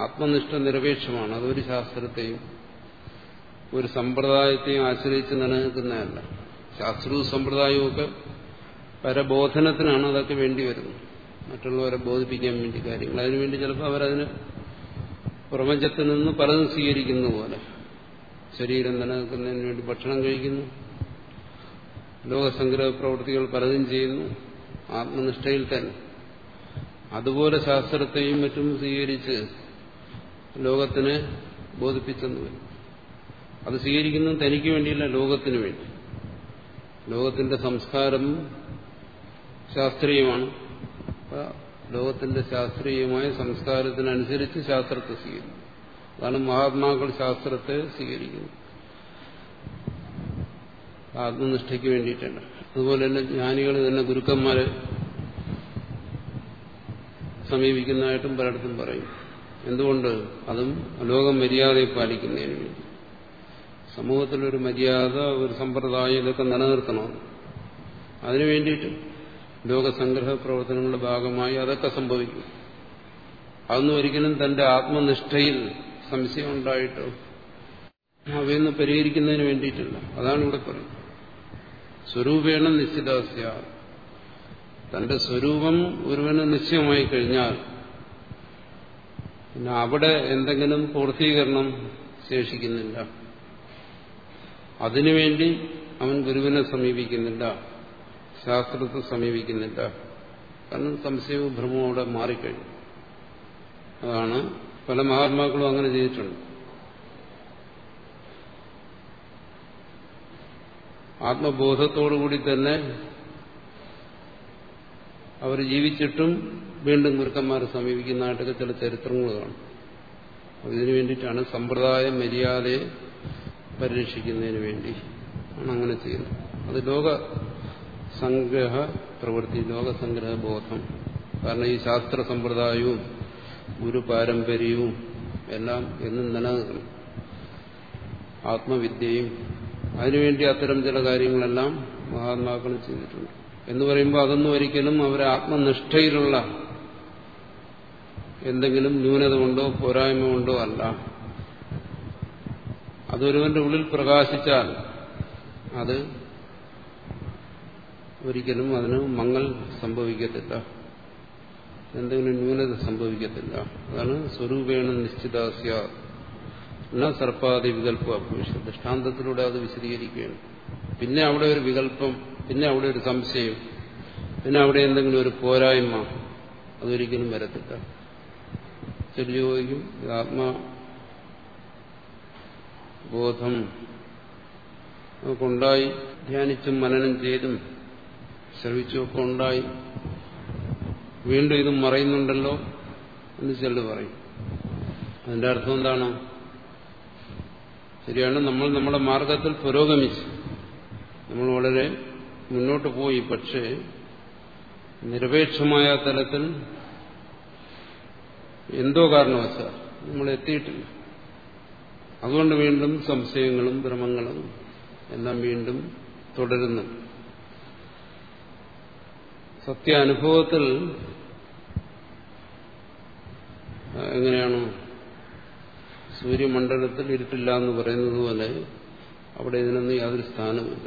ആത്മനിഷ്ഠ നിരപേക്ഷമാണ്. അതൊരു ശാസ്ത്രത്തെയും ഒരു സമ്പ്രദായത്തെയും ആശ്രയിച്ച് നിലനിൽക്കുന്നതല്ല. ശാസ്ത്രവും സമ്പ്രദായവും ഒക്കെ പരബോധനത്തിനാണ് അതൊക്കെ വേണ്ടി വരുന്നത്. മറ്റുള്ളവരെ ബോധിപ്പിക്കാൻ വേണ്ടി കാര്യങ്ങൾ. അതിനുവേണ്ടി ചിലപ്പോൾ അവരതിന് പ്രപഞ്ചത്തിൽ നിന്ന് പലതും സ്വീകരിക്കുന്ന പോലെ ശരീരം നിലനിൽക്കുന്നതിന് വേണ്ടി ഭക്ഷണം കഴിക്കുന്നു ലോകസംഗ്രഹ പ്രവൃത്തികൾ പലതും ചെയ്യുന്നു ആത്മനിഷ്ഠയിൽ തന്നെ. അതുപോലെ ശാസ്ത്രത്തെയും മറ്റും സ്വീകരിച്ച് ലോകത്തിനെ ബോധിപ്പിച്ചെന്ന് വരും. അത് സ്വീകരിക്കുന്നത് തനിക്ക് വേണ്ടിയല്ല ലോകത്തിന് വേണ്ടി. ലോകത്തിന്റെ സംസ്കാരം ശാസ്ത്രീയമാണ്. ലോകത്തിന്റെ ശാസ്ത്രീയമായ സംസ്കാരത്തിനനുസരിച്ച് ശാസ്ത്രത്തെ സ്വീകരിക്കും അതാണ് മഹാത്മാക്കൾ ശാസ്ത്രത്തെ സ്വീകരിക്കുന്നത്. ആത്മനിഷ്ഠയ്ക്ക് വേണ്ടിയിട്ടാണ്. അതുപോലെ തന്നെ ജ്ഞാനികൾ തന്നെ ഗുരുക്കന്മാരെ സമീപിക്കുന്നതായിട്ടും പലയിടത്തും പറയും. എന്തുകൊണ്ട്? അതും ലോകം മര്യാദയെ പാലിക്കുന്നതിന് വേണ്ടി. സമൂഹത്തിലൊരു മര്യാദ ഒരു സമ്പ്രദായം ഇതൊക്കെ നിലനിർത്തണം. അതിനു വേണ്ടിയിട്ട് ലോകസംഗ്രഹ പ്രവർത്തനങ്ങളുടെ ഭാഗമായി അതൊക്കെ സംഭവിക്കും. അതൊന്നും ഒരിക്കലും തന്റെ ആത്മനിഷ്ഠയിൽ സംശയം ഉണ്ടായിട്ടോ അവയൊന്ന് പരിഹരിക്കുന്നതിന് വേണ്ടിയിട്ടില്ല. അതാണ് ഇവിടെ പറയുന്നത്. സ്വരൂപേണ നിശ്ചിതാസ്യ. തന്റെ സ്വരൂപം ഒരുവന് നിശ്ചയമായി കഴിഞ്ഞാൽ പിന്നെ അവിടെ എന്തെങ്കിലും പൂർത്തീകരണം ശേഷിക്കുന്നില്ല. അതിനുവേണ്ടി അവൻ ഗുരുവിനെ സമീപിക്കുന്നില്ല ശാസ്ത്രത്തെ സമീപിക്കുന്നില്ല. കാരണം സംശയവും ഭ്രമവും അവിടെ മാറിക്കഴിഞ്ഞു. അതാണ് പല മഹാത്മാക്കളും അങ്ങനെ ചെയ്തിട്ടുണ്ട്. ആത്മബോധത്തോടുകൂടി തന്നെ അവർ ജീവിച്ചിട്ടും വീണ്ടും ഗുരുക്കന്മാരെ സമീപിക്കുന്നതായിട്ടൊക്കെ ചില ചരിത്രങ്ങൾ കാണും. അതിനു വേണ്ടിയിട്ടാണ് സമ്പ്രദായ മര്യാദയെ പരിരക്ഷിക്കുന്നതിന് വേണ്ടി ആണ് അങ്ങനെ ചെയ്യുന്നത്. അത് ലോക സംഗ്രഹ പ്രവൃത്തി ലോകസംഗ്രഹ ബോധം. കാരണം ഈ ശാസ്ത്ര സമ്പ്രദായവും ഗുരു പാരമ്പര്യവും എല്ലാം എന്നും നിലനിൽക്കണം ആത്മവിദ്യയും അതിനുവേണ്ടി അത്തരം ചില കാര്യങ്ങളെല്ലാം മഹാത്മാക്കൾ ചെയ്തിട്ടുണ്ട്. എന്ന് പറയുമ്പോൾ അതൊന്നും ഒരിക്കലും അവരെ ആത്മനിഷ്ഠയിലുള്ള എന്തെങ്കിലും ന്യൂനത ഉണ്ടോ പോരായ്മ ഉണ്ടോ അല്ല. അതൊരുവന്റെ ഉള്ളിൽ പ്രകാശിച്ചാൽ അത് ഒരിക്കലും അതിന് മങ്ങൽ സംഭവിക്കത്തില്ല. എന്തെങ്കിലും ന്യൂനത സംഭവിക്കത്തില്ല. അതാണ് സ്വരൂപേണ നിശ്ചിതാസ്യ. സർപ്പാദി വികല്പം അഭവിഷ്യ ദൃഷ്ടാന്തത്തിലൂടെ അത് വിശദീകരിക്കുകയാണ്. പിന്നെ അവിടെ ഒരു വികല്പം പിന്നെ അവിടെ ഒരു സംശയം പിന്നെ അവിടെ എന്തെങ്കിലും ഒരു പോരായ്മ അതൊരിക്കലും വരത്തില്ല. ചെറിയ ചോദിക്കും ആത്മാ ബോധം നമുക്കുണ്ടായി. ധ്യാനിച്ചും മനനം ചെയ്തും ശ്രവിച്ചുമൊക്കെ ഉണ്ടായി. വീണ്ടും ഇത് മറയുന്നുണ്ടല്ലോ എന്ന് ചെല്ലു പറയും. അതിന്റെ അർത്ഥം എന്താണ്? ശരിയാണ് നമ്മൾ നമ്മുടെ മാർഗത്തിൽ പുരോഗമിച്ചു നമ്മൾ വളരെ മുന്നോട്ട് പോയി. പക്ഷേ നിരപേക്ഷമായ തലത്തിൽ എന്തോ കാരണവശാൽ നമ്മൾ എത്തിയിട്ടില്ല. അതുകൊണ്ട് വീണ്ടും സംശയങ്ങളും ഭ്രമങ്ങളും എല്ലാം വീണ്ടും തുടരുന്നു. സത്യാനുഭവത്തിൽ എങ്ങനെയാണ് സൂര്യമണ്ഡലത്തിൽ ഇരുട്ടില്ല എന്ന് പറയുന്നത് പോലെ അവിടെ ഇതിനൊന്നും യാതൊരു സ്ഥാനമില്ല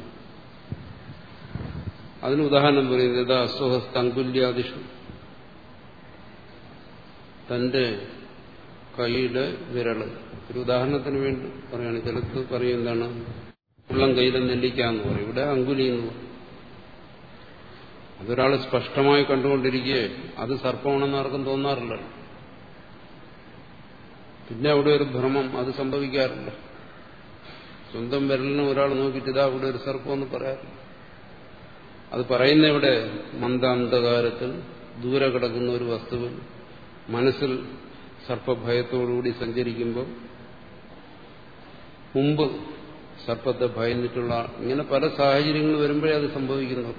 അതിന് ഉദാഹരണം പറയുന്നത് യഥാ അസുഹസ്തങ്കുല്യാദിഷു തന്റെ കൈയുടെ വിരൾ. ഒരു ഉദാഹരണത്തിന് വേണ്ടി പറയുകയാണ് ചിലത്ത് പറയും എന്താണ്? ഉള്ളം കയ്യിലെ നെല്ലിക്കാന്ന് പറയും. ഇവിടെ അങ്കുലി എന്ന് പറയും. അതൊരാൾ സ്പഷ്ടമായി കണ്ടുകൊണ്ടിരിക്കുകയെ. അത് സർപ്പമാണെന്ന് ആർക്കും തോന്നാറില്ല. പിന്നെ അവിടെ ഒരു ഭ്രമം അത് സംഭവിക്കാറില്ല. സ്വന്തം വിരലിന് ഒരാൾ നോക്കിയിട്ട് ഇതാ അവിടെ ഒരു സർപ്പം എന്ന് പറയാറില്ല. അത് പറയുന്ന ഇവിടെ മന്ദാന്ധകാരത്തിൽ ദൂരെ കിടക്കുന്ന ഒരു വസ്തുവിൽ മനസ്സിൽ സർപ്പഭയത്തോടുകൂടി സഞ്ചരിക്കുമ്പോൾ മുമ്പ് സർപ്പത്തെ ഭയന്നിട്ടുള്ള ഇങ്ങനെ പല സാഹചര്യങ്ങൾ വരുമ്പോഴേ അത് സംഭവിക്കുന്നത്.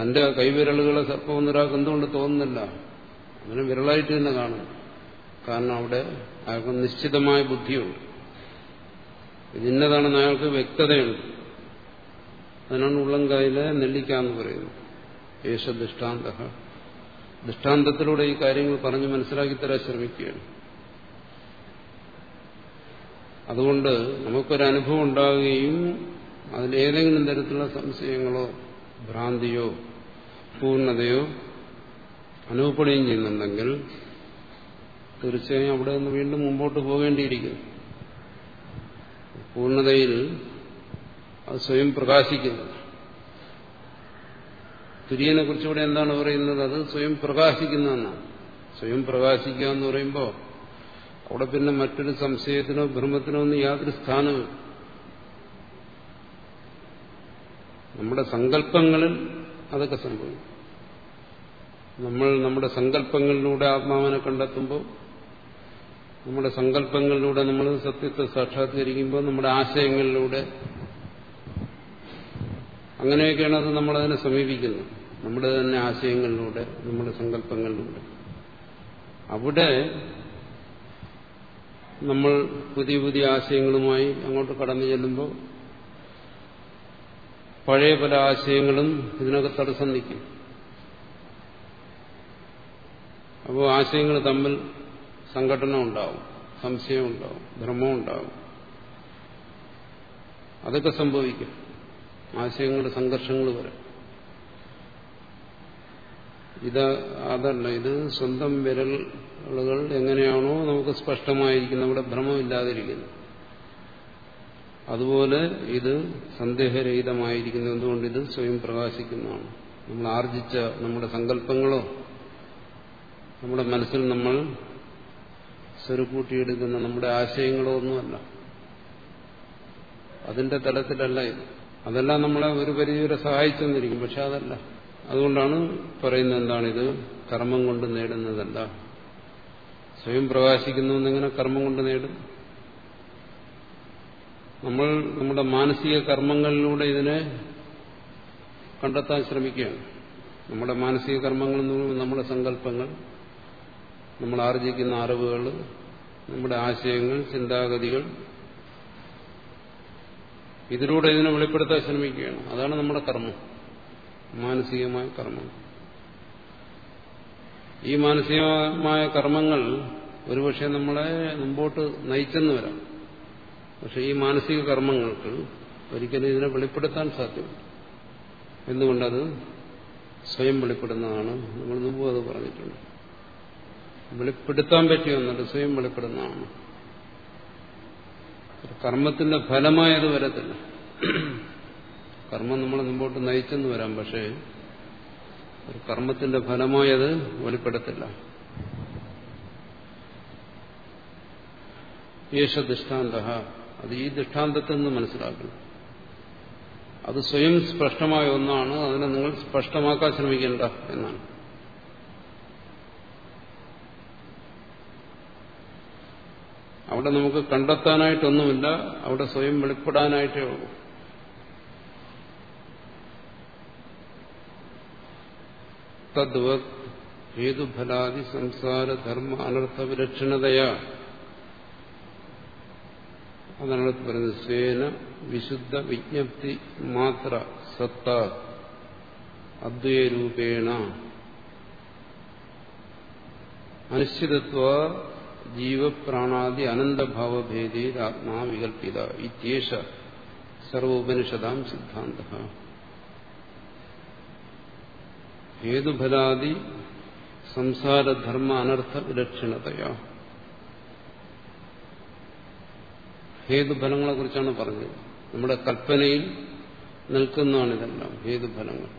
തന്റെ കൈവിരലുകളെ സർപ്പം ഒന്നൊരാൾക്ക് എന്തുകൊണ്ട് തോന്നുന്നില്ല? അങ്ങനെ വിരളായിട്ട് തന്നെ കാണും. കാരണം അവിടെ അയാൾക്ക് നിശ്ചിതമായ ബുദ്ധിയുണ്ട്. ഇതിന്നതാണെന്ന് അയാൾക്ക് വ്യക്തതയുണ്ട് അതിനാണ് ഉള്ളംകായിലെ നെല്ലിക്കാന്ന് പറയുന്നത്. യേശ ദൃഷ്ടാന്ത ദൃഷ്ടാന്തത്തിലൂടെ ഈ കാര്യങ്ങൾ പറഞ്ഞ് മനസ്സിലാക്കി തരാൻ ശ്രമിക്കുകയാണ്. അതുകൊണ്ട് നമുക്കൊരനുഭവം ഉണ്ടാവുകയും അതിലേതെങ്കിലും തരത്തിലുള്ള സംശയങ്ങളോ ഭ്രാന്തിയോ പൂർണതയോ അനുഭവപ്പെടുകയും ചെയ്യുന്നുണ്ടെങ്കിൽ തീർച്ചയായും അവിടെ നിന്ന് വീണ്ടും മുമ്പോട്ട് പോകേണ്ടിയിരിക്കുന്നു. പൂർണതയിൽ അത് സ്വയം പ്രകാശിക്കുന്നത് തുര്യനെ കുറിച്ച് ഇവിടെ എന്താണ് പറയുന്നത്? അത് സ്വയം പ്രകാശിക്കുന്നതെന്നാണ് സ്വയം പ്രകാശിക്കുക എന്ന് പറയുമ്പോൾ അവിടെ പിന്നെ മറ്റൊരു സംശയത്തിനോ ഭ്രമത്തിനോ ഒന്നും യാതൊരു സ്ഥാനവും നമ്മുടെ സങ്കല്പങ്ങളിൽ അതൊക്കെ സംഭവിക്കും. നമ്മൾ നമ്മുടെ സങ്കല്പങ്ങളിലൂടെ ആത്മാവിനെ കണ്ടെത്തുമ്പോൾ നമ്മുടെ സങ്കല്പങ്ങളിലൂടെ നമ്മൾ സത്യത്തെ സാക്ഷാത്കരിക്കുമ്പോൾ നമ്മുടെ ആശയങ്ങളിലൂടെ അങ്ങനെയൊക്കെയാണ് അത് നമ്മളതിനെ സമീപിക്കുന്നത്. നമ്മുടെ തന്നെ ആശയങ്ങളിലൂടെ നമ്മുടെ സങ്കല്പങ്ങളിലൂടെ. അവിടെ നമ്മൾ പുതിയ പുതിയ ആശയങ്ങളുമായി അങ്ങോട്ട് കടന്നു ചെല്ലുമ്പോൾ പഴയ പല ആശയങ്ങളും ഇതിനൊക്കെ തടസ്സം നിൽക്കും. അപ്പോൾ ആശയങ്ങൾ തമ്മിൽ സംഘടന ഉണ്ടാവും സംശയം ഉണ്ടാവും ഭ്രമം ഉണ്ടാവും. അതൊക്കെ സംഭവിക്കും. ആശയങ്ങളുടെ സംഘർഷങ്ങൾ വരാം. ഇത് അതല്ല ഇത് സ്വന്തം വിരലുകൾ എങ്ങനെയാണോ നമുക്ക് സ്പഷ്ടമായിരിക്കുന്നത് നമ്മുടെ ഭ്രമമില്ലാതിരിക്കുന്നു. അതുപോലെ ഇത് സന്ദേഹരഹിതമായിരിക്കുന്നു എന്തുകൊണ്ട് ഇത് സ്വയം പ്രകാശിക്കുന്നതാണ്. നമ്മൾ ആർജിച്ച നമ്മുടെ സങ്കല്പങ്ങളോ നമ്മുടെ മനസ്സിൽ നമ്മൾ സ്വരുക്കൂട്ടിയെടുക്കുന്ന നമ്മുടെ ആശയങ്ങളോ ഒന്നുമല്ല. അതിന്റെ തലത്തിലല്ല ഇത്. അതെല്ലാം നമ്മളെ ഒരു പരിധിവരെ സഹായിച്ചെന്നിരിക്കും. പക്ഷെ അതല്ല. അതുകൊണ്ടാണ് പറയുന്നത് എന്താണിത്? കർമ്മം കൊണ്ട് നേടുന്നതല്ല. സ്വയം പ്രകാശിക്കുന്നു എന്നിങ്ങനെ കർമ്മം കൊണ്ട് നേടും. നമ്മൾ നമ്മുടെ മാനസിക കർമ്മങ്ങളിലൂടെ ഇതിനെ കണ്ടെത്താൻ ശ്രമിക്കുകയാണ്. നമ്മുടെ മാനസിക കർമ്മങ്ങൾ നമ്മുടെ സങ്കല്പങ്ങൾ നമ്മൾ ആർജിക്കുന്ന അറിവുകൾ നമ്മുടെ ആശയങ്ങൾ ചിന്താഗതികൾ ഇതിലൂടെ ഇതിനെ വെളിപ്പെടുത്താൻ ശ്രമിക്കുകയാണ്. അതാണ് നമ്മുടെ കർമ്മം. മാനസികമായ കർമ്മം. ഈ മാനസികമായ കർമ്മങ്ങൾ ഒരുപക്ഷെ നമ്മളെ മുമ്പോട്ട് നയിച്ചെന്ന് വരാം പക്ഷെ ഈ മാനസിക കർമ്മങ്ങൾക്ക് ഒരിക്കലും ഇതിനെ വെളിപ്പെടുത്താൻ സാധ്യമല്ല. എന്തുകൊണ്ടത്? സ്വയം വെളിപ്പെടുന്നതാണ്. നമ്മൾ മുമ്പ് അത് പറഞ്ഞിട്ടുണ്ട്. വെളിപ്പെടുത്താൻ പറ്റിയ? ഒന്നുണ്ട് സ്വയം വെളിപ്പെടുന്നതാണ്. കർമ്മത്തിന്റെ ഫലമായത് വരത്തില്ല. കർമ്മം നമ്മളെ മുമ്പോട്ട് നയിച്ചെന്ന് വരാം പക്ഷേ ഒരു കർമ്മത്തിന്റെ ഫലമായത് വെളിപ്പെടത്തില്ല. യേശ ദൃഷ്ടാന്ത അത് ഈ ദൃഷ്ടാന്തത്തിൽ നിന്ന് മനസ്സിലാക്കണം. അത് സ്വയം സ്പഷ്ടമായ ഒന്നാണ് അതിനെ നിങ്ങൾ സ്പഷ്ടമാക്കാൻ ശ്രമിക്കേണ്ട എന്നാണ്. അവിടെ നമുക്ക് കണ്ടെത്താനായിട്ടൊന്നുമില്ല. അവിടെ സ്വയം വെളിപ്പെടാനായിട്ടേ ഉള്ളൂ. തദ്വത് ഹേതുഫലാദി സംസാര ധർമ്മ അനർത്ഥ വിലക്ഷണതയാ അതാണ് പറയുന്നത് സ്വേന വിശുദ്ധ വിജ്ഞപ്തി മാത്ര സത്ത അദ്വൈരൂപേണ അനിശ്ചിതത്വ ജീവപ്രാണാദി അനന്തഭാവഭേദേ ആത്മാ വികൽപ്പിത ഇത്യേഷ സർവോപനിഷദാം സിദ്ധാന്ത. ഹേതുഫലാദി സംസാരധർമ്മ അനർത്ഥ വിലക്ഷണതയാ ഹേതുഫലങ്ങളെ കുറിച്ചാണ് പറഞ്ഞത്. നമ്മുടെ കൽപ്പനയിൽ നിൽക്കുന്നതാണ് ഇതെല്ലാം ഹേതുഫലങ്ങൾ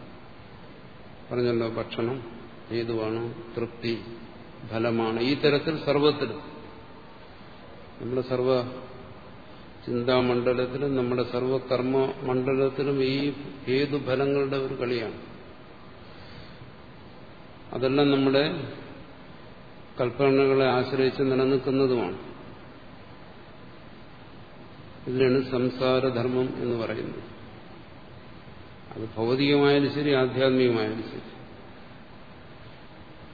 പറഞ്ഞല്ലോ ഭക്ഷണം ഹേതുവാണ് തൃപ്തി. ഫലമാണ്. ഈ തരത്തിൽ സർവത്തിലും നമ്മുടെ സർവ ചിന്താമണ്ഡലത്തിലും നമ്മുടെ സർവകർമ്മ മണ്ഡലത്തിലും ഈ ഏതു ഫലങ്ങളുടെ ഒരു കളിയാണ്. അതെല്ലാം നമ്മുടെ കൽപ്പനകളെ ആശ്രയിച്ച് നിലനിൽക്കുന്നതുമാണ്. ഇതിനാണ് സംസാരധർമ്മം എന്ന് പറയുന്നത്. അത് ഭൗതികമായാലും ശരി ആധ്യാത്മികമായാലും ശരി.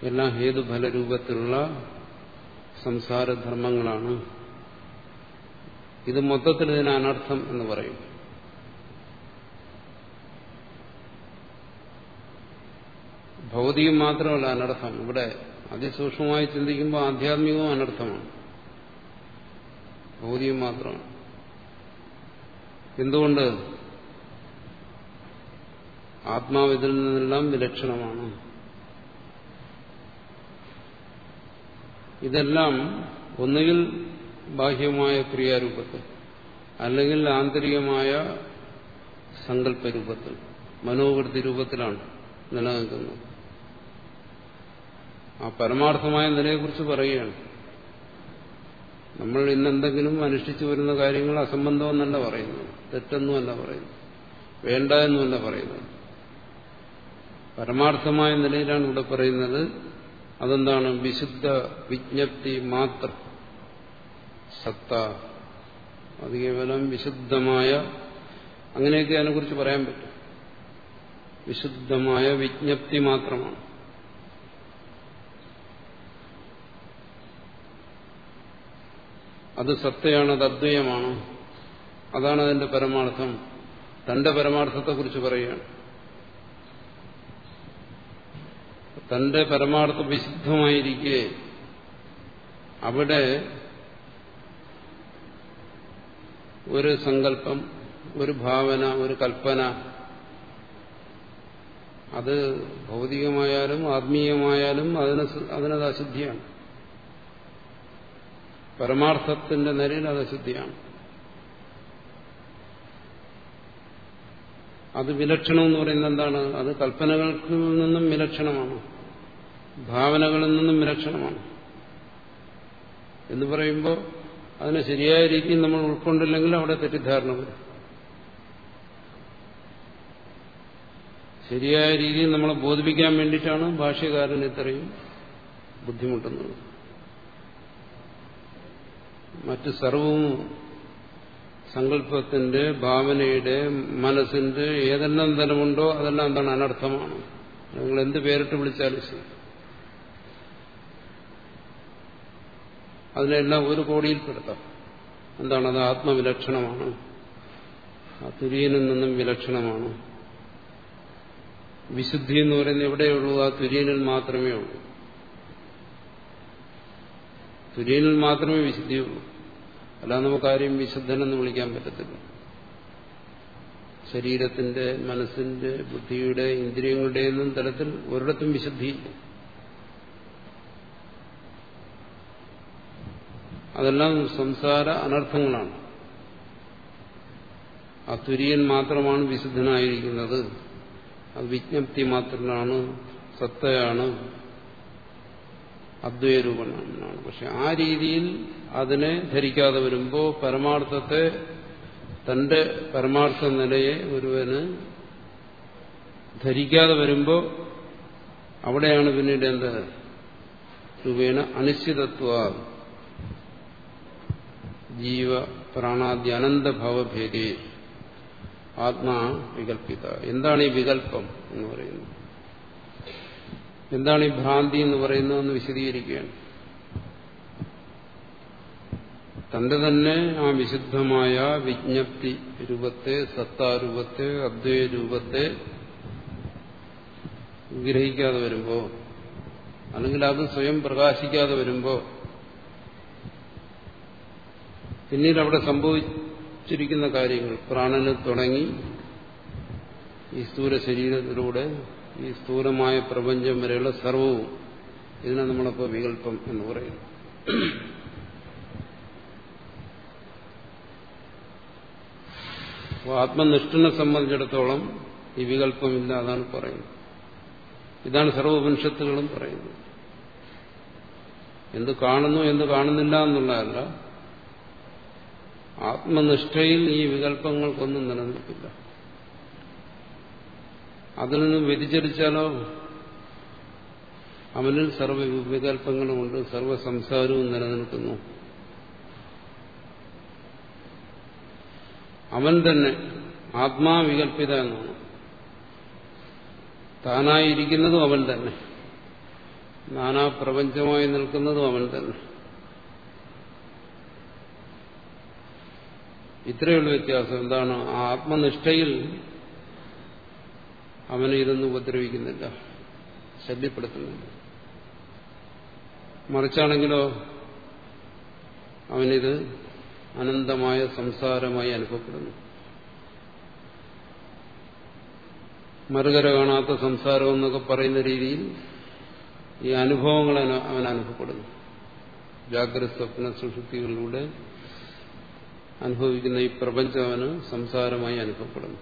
എല്ലാം ഹേതുഫല രൂപത്തിലുള്ള സംസാരധർമ്മങ്ങളാണ്. ഇത് മൊത്തത്തിൽ ഇതിന് അനർത്ഥം എന്ന് പറയും. ഭൗതികം മാത്രമല്ല അനർത്ഥം. ഇവിടെ അതിസൂക്ഷ്മമായി ചിന്തിക്കുമ്പോൾ ആധ്യാത്മികവും അനർത്ഥമാണ്. ഭൗതികം മാത്രമാണ്. എന്തുകൊണ്ട്? ആത്മാവിതിൽ നിന്നെല്ലാം വിലക്ഷണമാണ്. ഇതെല്ലാം ഒന്നുകിൽ ബാഹ്യമായ ക്രിയാരൂപത്തിൽ അല്ലെങ്കിൽ ആന്തരികമായ സങ്കല്പരൂപത്തിൽ മനോവൃത്തി രൂപത്തിലാണ് നിലനിൽക്കുന്നത്. ആ പരമാർത്ഥമായ നിലയെക്കുറിച്ച് പറയുകയാണ്. നമ്മൾ ഇന്നെന്തെങ്കിലും അനുഷ്ഠിച്ചു വരുന്ന കാര്യങ്ങൾ അസംബന്ധമെന്നല്ല പറയുന്നത് തെറ്റൊന്നുമല്ല പറയുന്നത് വേണ്ട എന്നുമല്ല പറയുന്നത്. പരമാർത്ഥമായ നിലയിലാണ് ഇവിടെ പറയുന്നത് അതെന്താണ്? വിശുദ്ധ വിജ്ഞപ്തി മാത്രം. സത്ത. അത് കേവലം വിശുദ്ധമായ അങ്ങനെയൊക്കെ അതിനെക്കുറിച്ച് പറയാൻ പറ്റും. വിശുദ്ധമായ വിജ്ഞപ്തി മാത്രമാണ്. അത് സത്തയാണ് അത് അദ്വയമാണ്. അതാണ് അതിന്റെ പരമാർത്ഥം. തന്റെ പരമാർത്ഥത്തെക്കുറിച്ച് പറയുകയാണ്. തന്റെ പരമാർത്ഥ വിശുദ്ധമായിരിക്കെ. അവിടെ ഒരു സങ്കല്പം ഒരു ഭാവന ഒരു കൽപ്പന. അത് ഭൗതികമായാലും ആത്മീയമായാലും അതിന് അതിനത് അശുദ്ധിയാണ്. പരമാർത്ഥത്തിന്റെ നിലയിൽ അത് അശുദ്ധിയാണ്. അത് വിലക്ഷണം എന്ന് പറയുന്നത് എന്താണ്? അത് കൽപ്പനകൾക്ക് നിന്നും വിലക്ഷണമാണ്. ഭാവനകളിൽ നിന്നും വിലക്ഷണമാണ്. എന്ന് പറയുമ്പോൾ അതിനെ ശരിയായ രീതിയിൽ നമ്മൾ ഉൾക്കൊണ്ടില്ലെങ്കിൽ അവിടെ തെറ്റിദ്ധാരണ വരും. ശരിയായ രീതിയിൽ നമ്മളെ ബോധിപ്പിക്കാൻ വേണ്ടിയിട്ടാണ് ഭാഷ്യകാരൻ ഇത്രയും ബുദ്ധിമുട്ടുന്നത്. മറ്റ് സർവവും സങ്കല്പത്തിന്റെ ഭാവനയുടെ മനസ്സിന്റെ ഏതെല്ലാം തരമുണ്ടോ അതെല്ലാം എന്താണ് അനർത്ഥമാണ്. നിങ്ങൾ എന്ത് പേരിട്ട് വിളിച്ചാലും ശരി. അതിനെല്ലാം ഒരു കോടിയിൽപ്പെടുത്താം എന്താണ്? അത് ആത്മവിലക്ഷണമാണ്. ആ തുര്യനിൽ നിന്നും വിലക്ഷണമാണ്. വിശുദ്ധി എന്ന് പറയുന്നത് എവിടെയുള്ളൂ? ആ തുര്യനിൽ മാത്രമേ ഉള്ളൂ. തുര്യനിൽ മാത്രമേ വിശുദ്ധിയുള്ളൂ. അല്ലാതെ നമുക്കാരെയും വിശുദ്ധനെന്ന് വിളിക്കാൻ പറ്റത്തില്ല. ശരീരത്തിന്റെ മനസ്സിന്റെ ബുദ്ധിയുടെ ഇന്ദ്രിയങ്ങളുടെയൊന്നും തരത്തിൽ ഒരിടത്തും വിശുദ്ധിയില്ല. അതെല്ലാം സംസാര അനർത്ഥങ്ങളാണ്. ആ തുര്യൻ മാത്രമാണ് വിശുദ്ധനായിരിക്കുന്നത്. അത് വിജ്ഞപ്തി മാത്രമാണ് സത്തയാണ് അദ്വൈരൂപനാണ് പക്ഷെ ആ രീതിയിൽ അതിനെ ധരിക്കാതെ വരുമ്പോൾ പരമാർത്ഥത്തെ തന്റെ പരമാർത്ഥ നിലയെ ഒരുവന് ധരിക്കാതെ വരുമ്പോൾ അവിടെയാണ് പിന്നീട് എന്ത്? രൂപേണ അനിശ്ചിതത്വ. ജീവ പ്രാണാദ്യ അനന്തഭാവഭേദേ ആത്മാ വികല്പിത എന്താണ് ഈ വികല്പം എന്ന് പറയുന്നത്? എന്താണ് ഈ ഭ്രാന്തി എന്ന് പറയുന്നതെന്ന് വിശദീകരിക്കുകയാണ്. തന്റെ തന്നെ ആ വിശുദ്ധമായ വിജ്ഞപ്തി രൂപത്തെ സത്താരൂപത്തെ അദ്വൈ രൂപത്തെ ഗ്രഹിക്കാതെ വരുമ്പോ അല്ലെങ്കിൽ അത് സ്വയം പ്രകാശിക്കാതെ വരുമ്പോ പിന്നീട് അവിടെ സംഭവിച്ചിരിക്കുന്ന കാര്യങ്ങൾ. പ്രാണന് തുടങ്ങി. ഈ സ്ഥൂല ശരീരത്തിലൂടെ ഈ സ്ഥൂലമായ പ്രപഞ്ചം വരെയുള്ള സർവവും ഇതിനെ നമ്മളപ്പോൾ വികല്പം എന്ന് പറയുന്നു ആത്മനിഷ്ഠനെ സംബന്ധിച്ചിടത്തോളം ഈ വികല്പമില്ല അതാണ് പറയുന്നത്. ഇതാണ് സർവോപനിഷത്തുകളും പറയുന്നത്. എന്ത് കാണുന്നു എന്ത് കാണുന്നില്ല എന്നുള്ളതല്ല ആത്മനിഷ്ഠയിൽ ഈ വികല്പങ്ങൾക്കൊന്നും നിലനിൽക്കില്ല അതിൽ നിന്ന് വ്യതിചരിച്ചാലോ അവനിൽ സർവ വികല്പങ്ങളുമുണ്ട് സർവ സംസാരവും നിലനിൽക്കുന്നു. അവൻ തന്നെ ആത്മാവികൽപ്പിത എന്നാണ് താനായിരിക്കുന്നതും അവൻ തന്നെ. നാനാ പ്രപഞ്ചമായി നിൽക്കുന്നതും അവൻ തന്നെ. ഇത്രയുള്ള വ്യത്യാസം. എന്താണ്? ആ ആത്മനിഷ്ഠയിൽ അവനെ ഇതൊന്നും ഉപദ്രവിക്കുന്നില്ല. ശല്യപ്പെടുത്തുന്നില്ല. മറിച്ചാണെങ്കിലോ അവനിത് അനന്തമായ സംസാരമായി അനുഭവപ്പെടുന്നു. മറുകര കാണാത്ത സംസാരം എന്നൊക്കെ പറയുന്ന രീതിയിൽ ഈ അനുഭവങ്ങൾ അവൻ അനുഭവപ്പെടുന്നു. ജാഗ്രത സ്വപ്ന സുഷുപ്തികളിലൂടെ അനുഭവിക്കുന്ന ഈ പ്രപഞ്ചം അവന് സംസാരമായി അനുഭവപ്പെടുന്നു.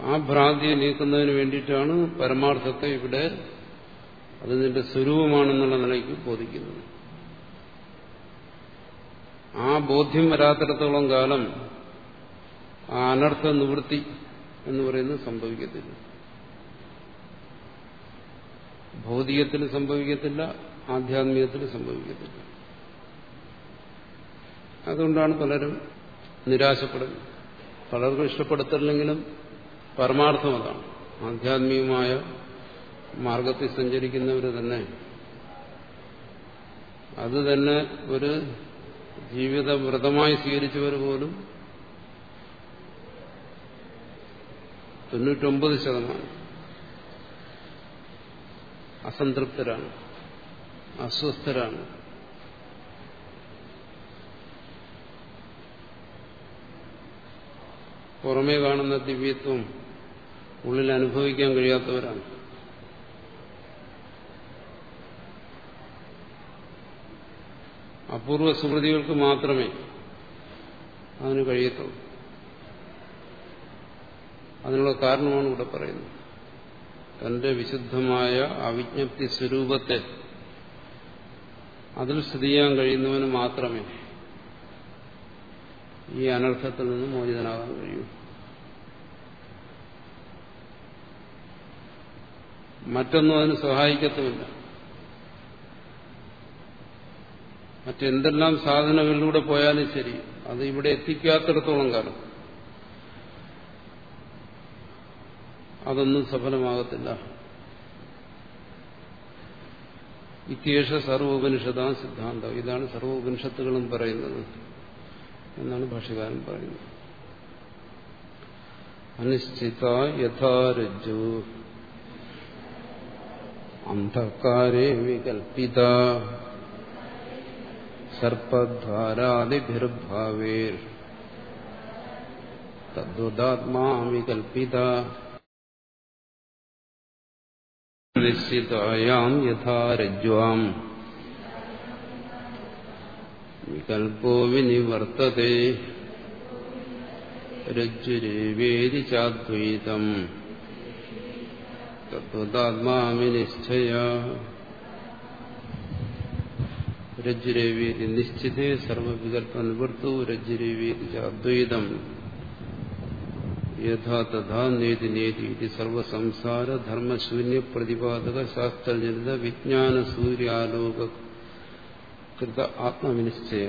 ആ ഭ്രാന്തിയെ നീക്കുന്നതിന് വേണ്ടിയിട്ടാണ് പരമാർത്ഥത്തെ ഇവിടെ അത് നിന്റെ സ്വരൂപമാണെന്നുള്ള നിലയ്ക്ക് ബോധിക്കുന്നത്. ആ ബോധ്യം വരാത്തിടത്തോളം കാലം ആ അനർത്ഥ നിവൃത്തി എന്ന് പറയുന്നത് സംഭവിക്കത്തില്ല. ഭൗതികത്തിൽ സംഭവിക്കത്തില്ല ആധ്യാത്മികത്തിൽ സംഭവിക്കത്തില്ല. അതുകൊണ്ടാണ് പലരും നിരാശപ്പെടുന്നത്. പലർക്കും ഇഷ്ടപ്പെടുത്തില്ലെങ്കിലും പരമാർത്ഥം അതാണ്. ആധ്യാത്മികമായ മാർഗത്തിൽ സഞ്ചരിക്കുന്നവർ തന്നെ അത് തന്നെ ഒരു ജീവിത വ്രതമായി സ്വീകരിച്ചവർ പോലും തൊണ്ണൂറ്റൊമ്പത് ശതമാനം അസംതൃപ്തരാണ് അസ്വസ്ഥരാണ്. പുറമേ കാണുന്ന ദിവ്യത്വം ഉള്ളിൽ അനുഭവിക്കാൻ കഴിയാത്തവരാണ്. അപൂർവ സുഹൃതികൾക്ക് മാത്രമേ അതിന് കഴിയത്തുള്ളൂ. അതിനുള്ള കാരണമാണ് ഇവിടെ പറയുന്നത്. തന്റെ വിശുദ്ധമായ അവിജ്ഞപ്തി സ്വരൂപത്തെ അതിൽ സ്ഥിതി ചെയ്യാൻ കഴിയുന്നവന് മാത്രമേ ഈ അനർത്ഥത്തിൽ നിന്ന് മോചിതനാകാൻ കഴിയും. മറ്റൊന്നും അതിന് സഹായിക്കത്തുമില്ല. മറ്റെന്തെല്ലാം സാധനങ്ങളിലൂടെ പോയാലും ശരി അത് ഇവിടെ എത്തിക്കാത്തിടത്തോളം കാലം. അതൊന്നും സഫലമാകത്തില്ല. ഇത്യേഷ സർവോപനിഷതാ സിദ്ധാന്തം. ഇതാണ് സർവോപനിഷത്തുകളും പറയുന്നത്. എന്നാണ് ഭാഷകാരൻ പറയുന്നത്. അനിശ്ചിത യഥാരജ്ജു അന്ധകാരേ വികൽപ്പിത. സർപ്പധാരാദിഭിർഭാവേർ തദ്വതാത്മാമി കൽപ്പിത നിശ്ചിതായാം യഥാ രജ്വാം വികൽപ്പോ വിനിവർത്തത്തെ രജ്ജുരേവേദി ചാദ്വൈതം. തത്വതാത്മാമി നിശ്ചയ രജ്ജുരേവേദി നിശ്ചിതേ സർവവികൽപ്പ നിവർത്തു രജ്ജുരേവേദി ചാദ്വൈതം. യഥാ തഥാ നേതി നേതി ഇത് സർവസംസാര ധർമ്മശൂന്യ പ്രതിപാദക ശാസ്ത്രജനിത വിജ്ഞാന സൂര്യാലോക കൃത ആത്മവിനിശ്ചയ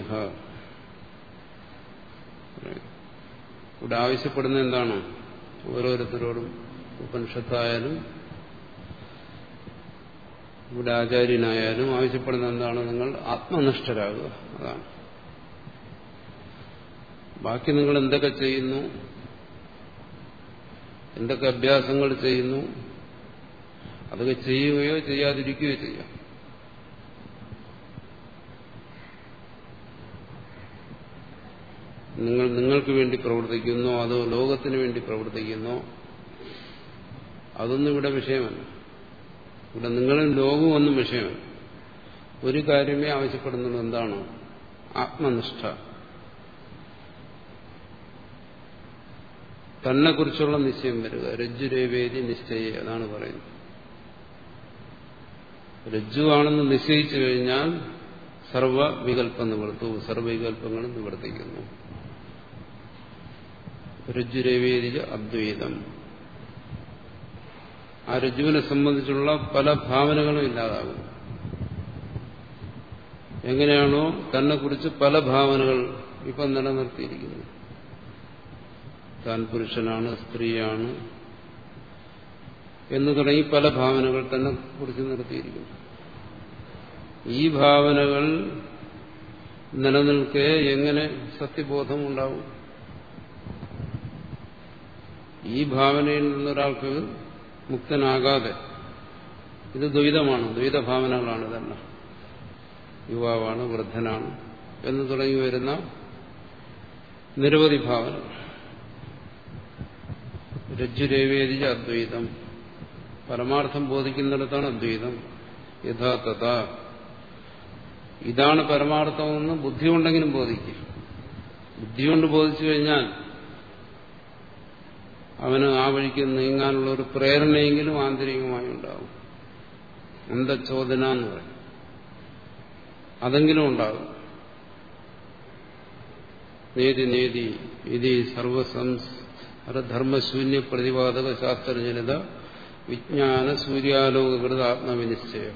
ഇവിടെ ആവശ്യപ്പെടുന്ന എന്താണ്? ഓരോരുത്തരോടും ഉപനിഷത്തായാലും ഇവിടെ ആചാര്യനായാലും ആവശ്യപ്പെടുന്ന എന്താണ്? നിങ്ങൾ ആത്മനിഷ്ഠരാകുക. അതാണ്. ബാക്കി നിങ്ങൾ എന്തൊക്കെ ചെയ്യുന്നു? എന്തൊക്കെ അഭ്യാസങ്ങൾ ചെയ്യുന്നു? അതൊക്കെ ചെയ്യുകയോ ചെയ്യാതിരിക്കുകയോ ചെയ്യാം. നിങ്ങൾ നിങ്ങൾക്ക് വേണ്ടി പ്രവർത്തിക്കുന്നു അതോ ലോകത്തിന് വേണ്ടി പ്രവർത്തിക്കുന്നു അതൊന്നും ഇവിടെ വിഷയമല്ല. ഇവിടെ നിങ്ങളും ലോകവും ഒന്നും വിഷയമല്ല. ഒരു കാര്യമേ ആവശ്യപ്പെടുന്നുള്ളൂ എന്താണ്? ആത്മനിഷ്ഠ. തന്നെ കുറിച്ചുള്ള നിശ്ചയം വരിക. രജ്ജുരേവേദി നിശ്ചയ അതാണ് പറയുന്നത്. രജ്ജുവാണെന്ന് നിശ്ചയിച്ചു കഴിഞ്ഞാൽ സർവ വികല്പം നിവർത്തു സർവവികല്പങ്ങളും നിവർത്തിക്കുന്നു. രജ്ജുരേവേദിക അദ്വൈതം. ആ രജ്ജുവിനെ സംബന്ധിച്ചുള്ള പല ഭാവനകളും ഇല്ലാതാകും എങ്ങനെയാണോ തന്നെ കുറിച്ച് പല ഭാവനകൾ ഇപ്പം നിലനിർത്തിയിരിക്കുന്നത്. താൻ പുരുഷനാണ് സ്ത്രീയാണ് എന്ന് തുടങ്ങി പല ഭാവനകൾ തന്നെ കുറിച്ച് നിർത്തിയിരിക്കുന്നു. ഈ ഭാവനകൾ നിലനിൽക്കെ എങ്ങനെ സത്യബോധം ഉണ്ടാവും ഈ ഭാവനയിൽ നിന്നൊരാൾക്ക് മുക്തനാകാതെ ഇത് ദ്വൈതമാണ് ദ്വൈതഭാവനകളാണ് ഇതെല്ലാം യുവാവാണ് വൃദ്ധനാണ് എന്ന് തുടങ്ങി വരുന്ന നിരവധി ഭാവനകൾ. രജ്ജുരേവേദിച്ച അദ്വൈതം. പരമാർത്ഥം ബോധിക്കുന്നിടത്താണ് അദ്വൈതം. യഥാർത്ഥത ഇതാണ് പരമാർത്ഥമെന്ന് ബുദ്ധി കൊണ്ടെങ്കിലും ബോധിക്കും ബുദ്ധി കൊണ്ട് ബോധിച്ചു കഴിഞ്ഞാൽ അവന് ആ വഴിക്ക് നീങ്ങാനുള്ള ഒരു പ്രേരണയെങ്കിലും ആന്തരികമായി ഉണ്ടാകും അന്തചോദന എന്ന് പറയും. അതെങ്കിലും ഉണ്ടാകും നേതി നേതി ഇത് സർവസംസ്ധർമ്മശൂന്യ പ്രതിപാദക ശാസ്ത്രജനിത വിജ്ഞാന സൂര്യാലോകൃത ആത്മവിനിശ്ചയ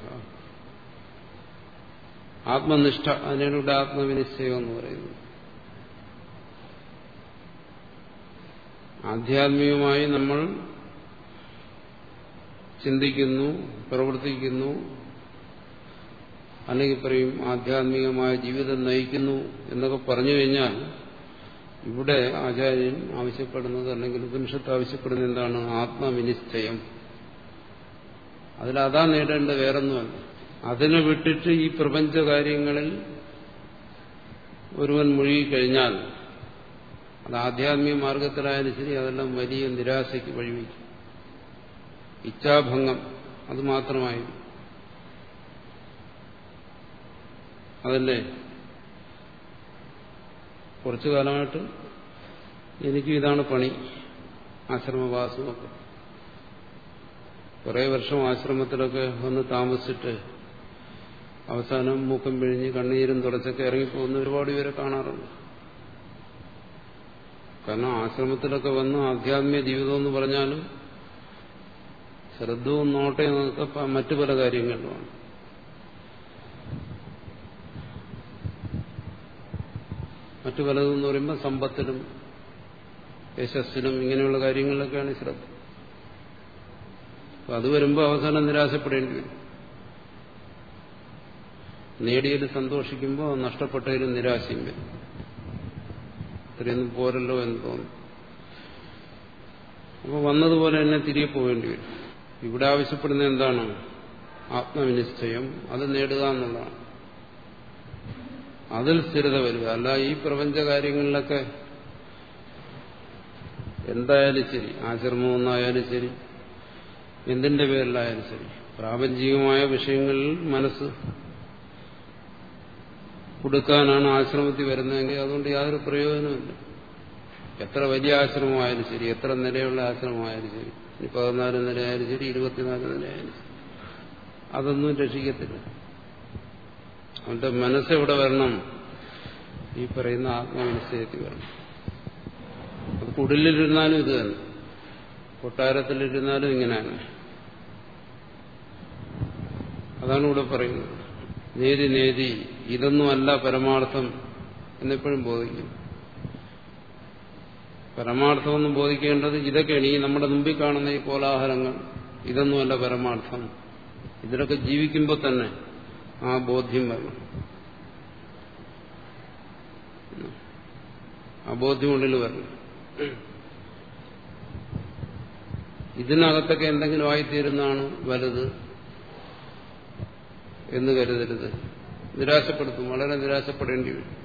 ആത്മനിഷ്ഠ അതിനാണ് ആത്മവിനിശ്ചയം എന്ന് പറയുന്നത് ആധ്യാത്മികമായി നമ്മൾ ചിന്തിക്കുന്നു പ്രവർത്തിക്കുന്നു അല്ലെങ്കിൽ പറയും ആധ്യാത്മികമായ ജീവിതം നയിക്കുന്നു എന്നൊക്കെ പറഞ്ഞു കഴിഞ്ഞാൽ ഇവിടെ ആചാര്യൻ ആവശ്യപ്പെടുന്നത് അല്ലെങ്കിൽ ഉപനിഷത്ത് ആവശ്യപ്പെടുന്നത് എന്താണ്? ആത്മവിനിശ്ചയം. അതിലതാ നേടേണ്ടത് വേറൊന്നുമല്ല. അതിനെ വിട്ടിട്ട് ഈ പ്രപഞ്ച കാര്യങ്ങളിൽ ഒരുവൻ മുഴുകിക്കഴിഞ്ഞാൽ അത് ആധ്യാത്മിക മാർഗത്തിലായാലും ശരി അതെല്ലാം വലിയ നിരാശയ്ക്ക് വഴിവെക്കും. ഇച്ഛാഭംഗം അത് മാത്രമായി അതല്ലേ? കുറച്ചു കാലമായിട്ട് എനിക്കും ഇതാണ് പണി ആശ്രമവാസമൊക്കെ. കുറേ വർഷം ആശ്രമത്തിലൊക്കെ വന്ന് താമസിച്ചിട്ട് അവസാനം മൂക്കം പിഴിഞ്ഞ് കണ്ണീരും തുടച്ചൊക്കെ ഇറങ്ങിപ്പോകുന്ന ഒരുപാട് പേരെ കാണാറുണ്ട്. കാരണം ആശ്രമത്തിലൊക്കെ വന്ന് ആധ്യാത്മിക ജീവിതം എന്ന് പറഞ്ഞാലും ശ്രദ്ധവും നോട്ടയും ഒക്കെ മറ്റു പല കാര്യങ്ങളിലുമാണ്. മറ്റു പലതെന്ന് പറയുമ്പോൾ സമ്പത്തിലും യശസ്സിനും ഇങ്ങനെയുള്ള കാര്യങ്ങളിലൊക്കെയാണ് ശ്രദ്ധ. അപ്പൊ അത് വരുമ്പോൾ അവസാനം നിരാശപ്പെടേണ്ടി വരും. നേടിയതിൽ സന്തോഷിക്കുമ്പോൾ നഷ്ടപ്പെട്ടതിലും നിരാശയും വരും. ഇത്രയൊന്നും പോരല്ലോ എന്ന് തോന്നും. അപ്പോൾ വന്നതുപോലെ തന്നെ തിരികെ പോകേണ്ടി വരും. ഇവിടെ ആവശ്യപ്പെടുന്ന എന്താണ്? ആത്മവിനിശ്ചയം. അത് നേടുക എന്നുള്ളതാണ്. അതിൽ സ്ഥിരത വരിക. അല്ല ഈ പ്രപഞ്ച കാര്യങ്ങളിലൊക്കെ എന്തായാലും ശരി. ആശ്രമം ഒന്നായാലും ശരി. എന്തിന്റെ പേരിലായാലും ശരി. പ്രാപഞ്ചികമായ വിഷയങ്ങളിൽ മനസ്സ് കൊടുക്കാനാണ് ആശ്രമത്തിൽ വരുന്നതെങ്കിൽ അതുകൊണ്ട് യാതൊരു പ്രയോജനമില്ല എത്ര വലിയ ആശ്രമമായാലും ശരി എത്ര നിലയുള്ള ആശ്രമമായാലും ശരി. ഇനി പതിനാല് നിലയായാലും ശരി ഇരുപത്തിനാല് നിലയായാലും ശരി. അതൊന്നും രക്ഷിക്കത്തില്ല. അവന്റെ മനസ്സെവിടെ വരണം? ഈ പറയുന്ന ആത്മനിശ്ചയത്തിൽ വരണം. അത് കുടിലിരുന്നാലും ഇത് തന്നെ. കൊട്ടാരത്തിലിരുന്നാലും ഇങ്ങനെയാണ്. അതാണ് ഇവിടെ പറയുന്നത്. നേതി നേതി ഇതൊന്നുമല്ല പരമാർത്ഥം എന്നെപ്പോഴും ബോധിക്കും. പരമാർത്ഥമൊന്നും ബോധിക്കേണ്ടത് ഇതൊക്കെയാണ് ഈ നമ്മുടെ മുമ്പിൽ കാണുന്ന ഈ കോലാഹലങ്ങൾ. ഇതൊന്നുമല്ല പരമാർത്ഥം. ഇതിലൊക്കെ ജീവിക്കുമ്പോൾ തന്നെ ആ ബോധ്യം വരണം ആ ബോധ്യം ഉള്ളിൽ വരണം ഇതിനകത്തൊക്കെ എന്തെങ്കിലും ആയിത്തീരുന്നതാണ് വലുത്. എന്ന് കരുതരുത്. നിരാശപ്പെടുത്തും. വളരെ നിരാശപ്പെടേണ്ടി വരും.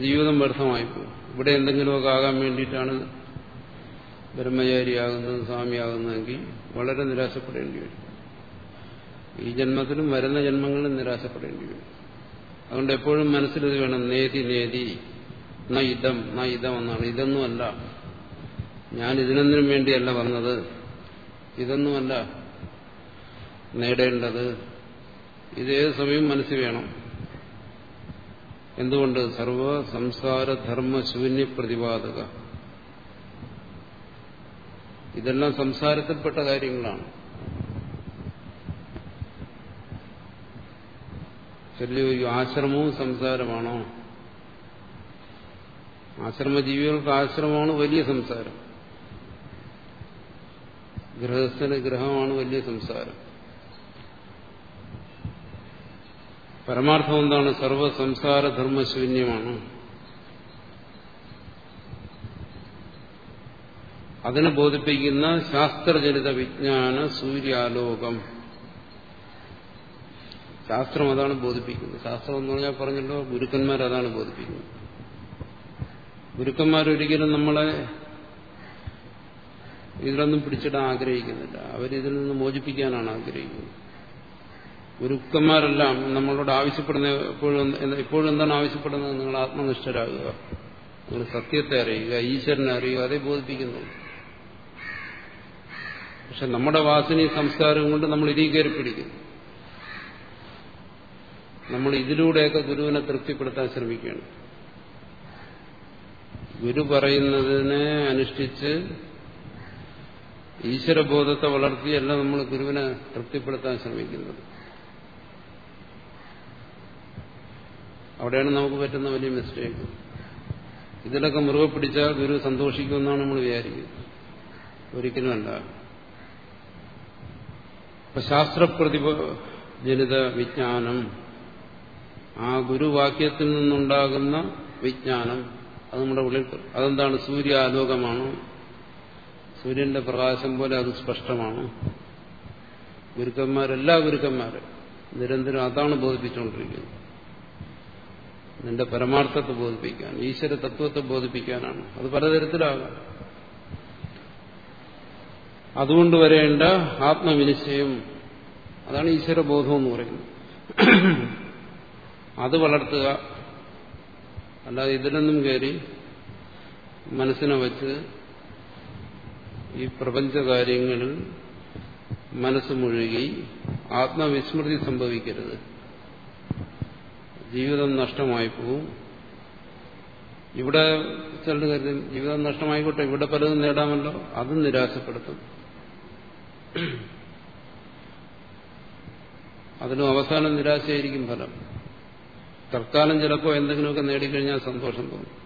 ജീവിതം വ്യർത്ഥമായി പോകും. ഇവിടെ എന്തെങ്കിലുമൊക്കെ ആകാൻ വേണ്ടിയിട്ടാണ് ബ്രഹ്മചാരിയാകുന്നത് സ്വാമിയാകുന്നതെങ്കിൽ വളരെ നിരാശപ്പെടേണ്ടി വരും. ഈ ജന്മത്തിലും വരുന്ന ജന്മങ്ങളിലും നിരാശപ്പെടേണ്ടി വരും. അതുകൊണ്ട് എപ്പോഴും മനസ്സിലിത് വേണം. നേതി നേതി. ന ഇതം ന ഇതം എന്നാണ്. ഇതൊന്നുമല്ല. ഞാൻ ഇതിനൊന്നിനും വേണ്ടിയല്ല വന്നത്. ഇതൊന്നുമല്ല. നേടേണ്ടത് ഇതേ സമയം മനസ്സിൽ വേണം. എന്തുകൊണ്ട്? സർവ സംസാര ധർമ്മ ശൂന്യ പ്രതിപാദക. ഇതെല്ലാം സംസാരത്തിൽപ്പെട്ട കാര്യങ്ങളാണ്. ചെറിയ ആശ്രമവും സംസാരമാണോ? ആശ്രമജീവികൾക്ക് ആശ്രമമാണ് വലിയ സംസാരം. ഗൃഹസ്ഥന് ഗ്രഹമാണ് വലിയ സംസാരം. പരമാർത്ഥം എന്താണ്? സർവ സംസാര ധർമ്മശൂന്യമാണ്. അതിനെ ബോധിപ്പിക്കുന്ന ശാസ്ത്രജനിത വിജ്ഞാന സൂര്യാലോകം. ശാസ്ത്രം അതാണ് ബോധിപ്പിക്കുന്നത്. ശാസ്ത്രം എന്ന് പറഞ്ഞാൽ പറഞ്ഞല്ലോ ഗുരുക്കന്മാർ അതാണ് ബോധിപ്പിക്കുന്നത് ഗുരുക്കന്മാരൊരിക്കലും നമ്മളെ ഇതിലൊന്നും പിടിച്ചിടാൻ ആഗ്രഹിക്കുന്നില്ല. അവരിതിൽ നിന്ന് മോചിപ്പിക്കാനാണ് ആഗ്രഹിക്കുന്നത്. ഗുരുക്കന്മാരെല്ലാം നമ്മളോട് ആവശ്യപ്പെടുന്ന എപ്പോഴും എപ്പോഴും എന്താണ് ആവശ്യപ്പെടുന്നത്? നിങ്ങൾ ആത്മനിഷ്ഠരാകുക. നിങ്ങൾ സത്യത്തെ അറിയുക ഈശ്വരനെ അറിയുക അതേ ബോധിപ്പിക്കുന്നു പക്ഷെ നമ്മുടെ വാസനയും സംസ്കാരവും കൊണ്ട് നമ്മൾ ഇതീ കയറി നമ്മൾ ഇതിലൂടെയൊക്കെ ഗുരുവിനെ തൃപ്തിപ്പെടുത്താൻ ശ്രമിക്കുകയാണ്. ഗുരു പറയുന്നതിനെ അനുഷ്ഠിച്ച് ഈശ്വരബോധത്തെ വളർത്തിയല്ല നമ്മൾ ഗുരുവിനെ തൃപ്തിപ്പെടുത്താൻ ശ്രമിക്കുന്നത്. അവിടെയാണ് നമുക്ക് പറ്റുന്ന വലിയ മിസ്റ്റേക്ക് ഇതിലൊക്കെ മുറുകെ പിടിച്ചാൽ ഗുരു സന്തോഷിക്കുമെന്നാണ് നമ്മൾ വിചാരിക്കുന്നത്. ഒരിക്കലുമല്ല. ഇപ്പൊ ശാസ്ത്രപ്രതിഭ ജനിത വിജ്ഞാനം ആ ഗുരുവാക്യത്തിൽ നിന്നുണ്ടാകുന്ന വിജ്ഞാനം അത് നമ്മുടെ ഉള്ളിൽ അതെന്താണ്? സൂര്യാലോകമാണ് സൂര്യന്റെ പ്രകാശം പോലെ അത് സ്പഷ്ടമാണ്? ഗുരുക്കന്മാരെല്ലാ ഗുരുക്കന്മാരും നിരന്തരം അതാണ് ബോധിപ്പിച്ചുകൊണ്ടിരിക്കുന്നത്. നിന്റെ പരമാർത്ഥത്തെ ബോധിപ്പിക്കാൻ ഈശ്വര തത്വത്തെ ബോധിപ്പിക്കാനാണ്. അത് പലതരത്തിലാകാം. അതുകൊണ്ട് വരേണ്ട ആത്മവിനിശ്ചയം അതാണ് ഈശ്വരബോധം എന്ന് പറയുന്നത്. അത് വളർത്തുക അല്ലാതെ ഇതിലൊന്നും കയറി മനസ്സിനെ വച്ച് ഈ പ്രപഞ്ചകാര്യങ്ങളിൽ മനസ്സ് മുഴുകി ആത്മവിസ്മൃതി സംഭവിക്കരുത്. ജീവിതം നഷ്ടമായി പോവും. ഇവിടെ ചിലർ കരുതും ജീവിതം നഷ്ടമായിക്കോട്ടെ ഇവിടെ പലതും നേടാമല്ലോ അതും നിരാശപ്പെടുത്തും. അതിനും അവസാനം നിരാശയായിരിക്കും ഫലം. തൽക്കാലം ചിലപ്പോൾ എന്തെങ്കിലുമൊക്കെ നേടിക്കഴിഞ്ഞാൽ സന്തോഷം തോന്നും.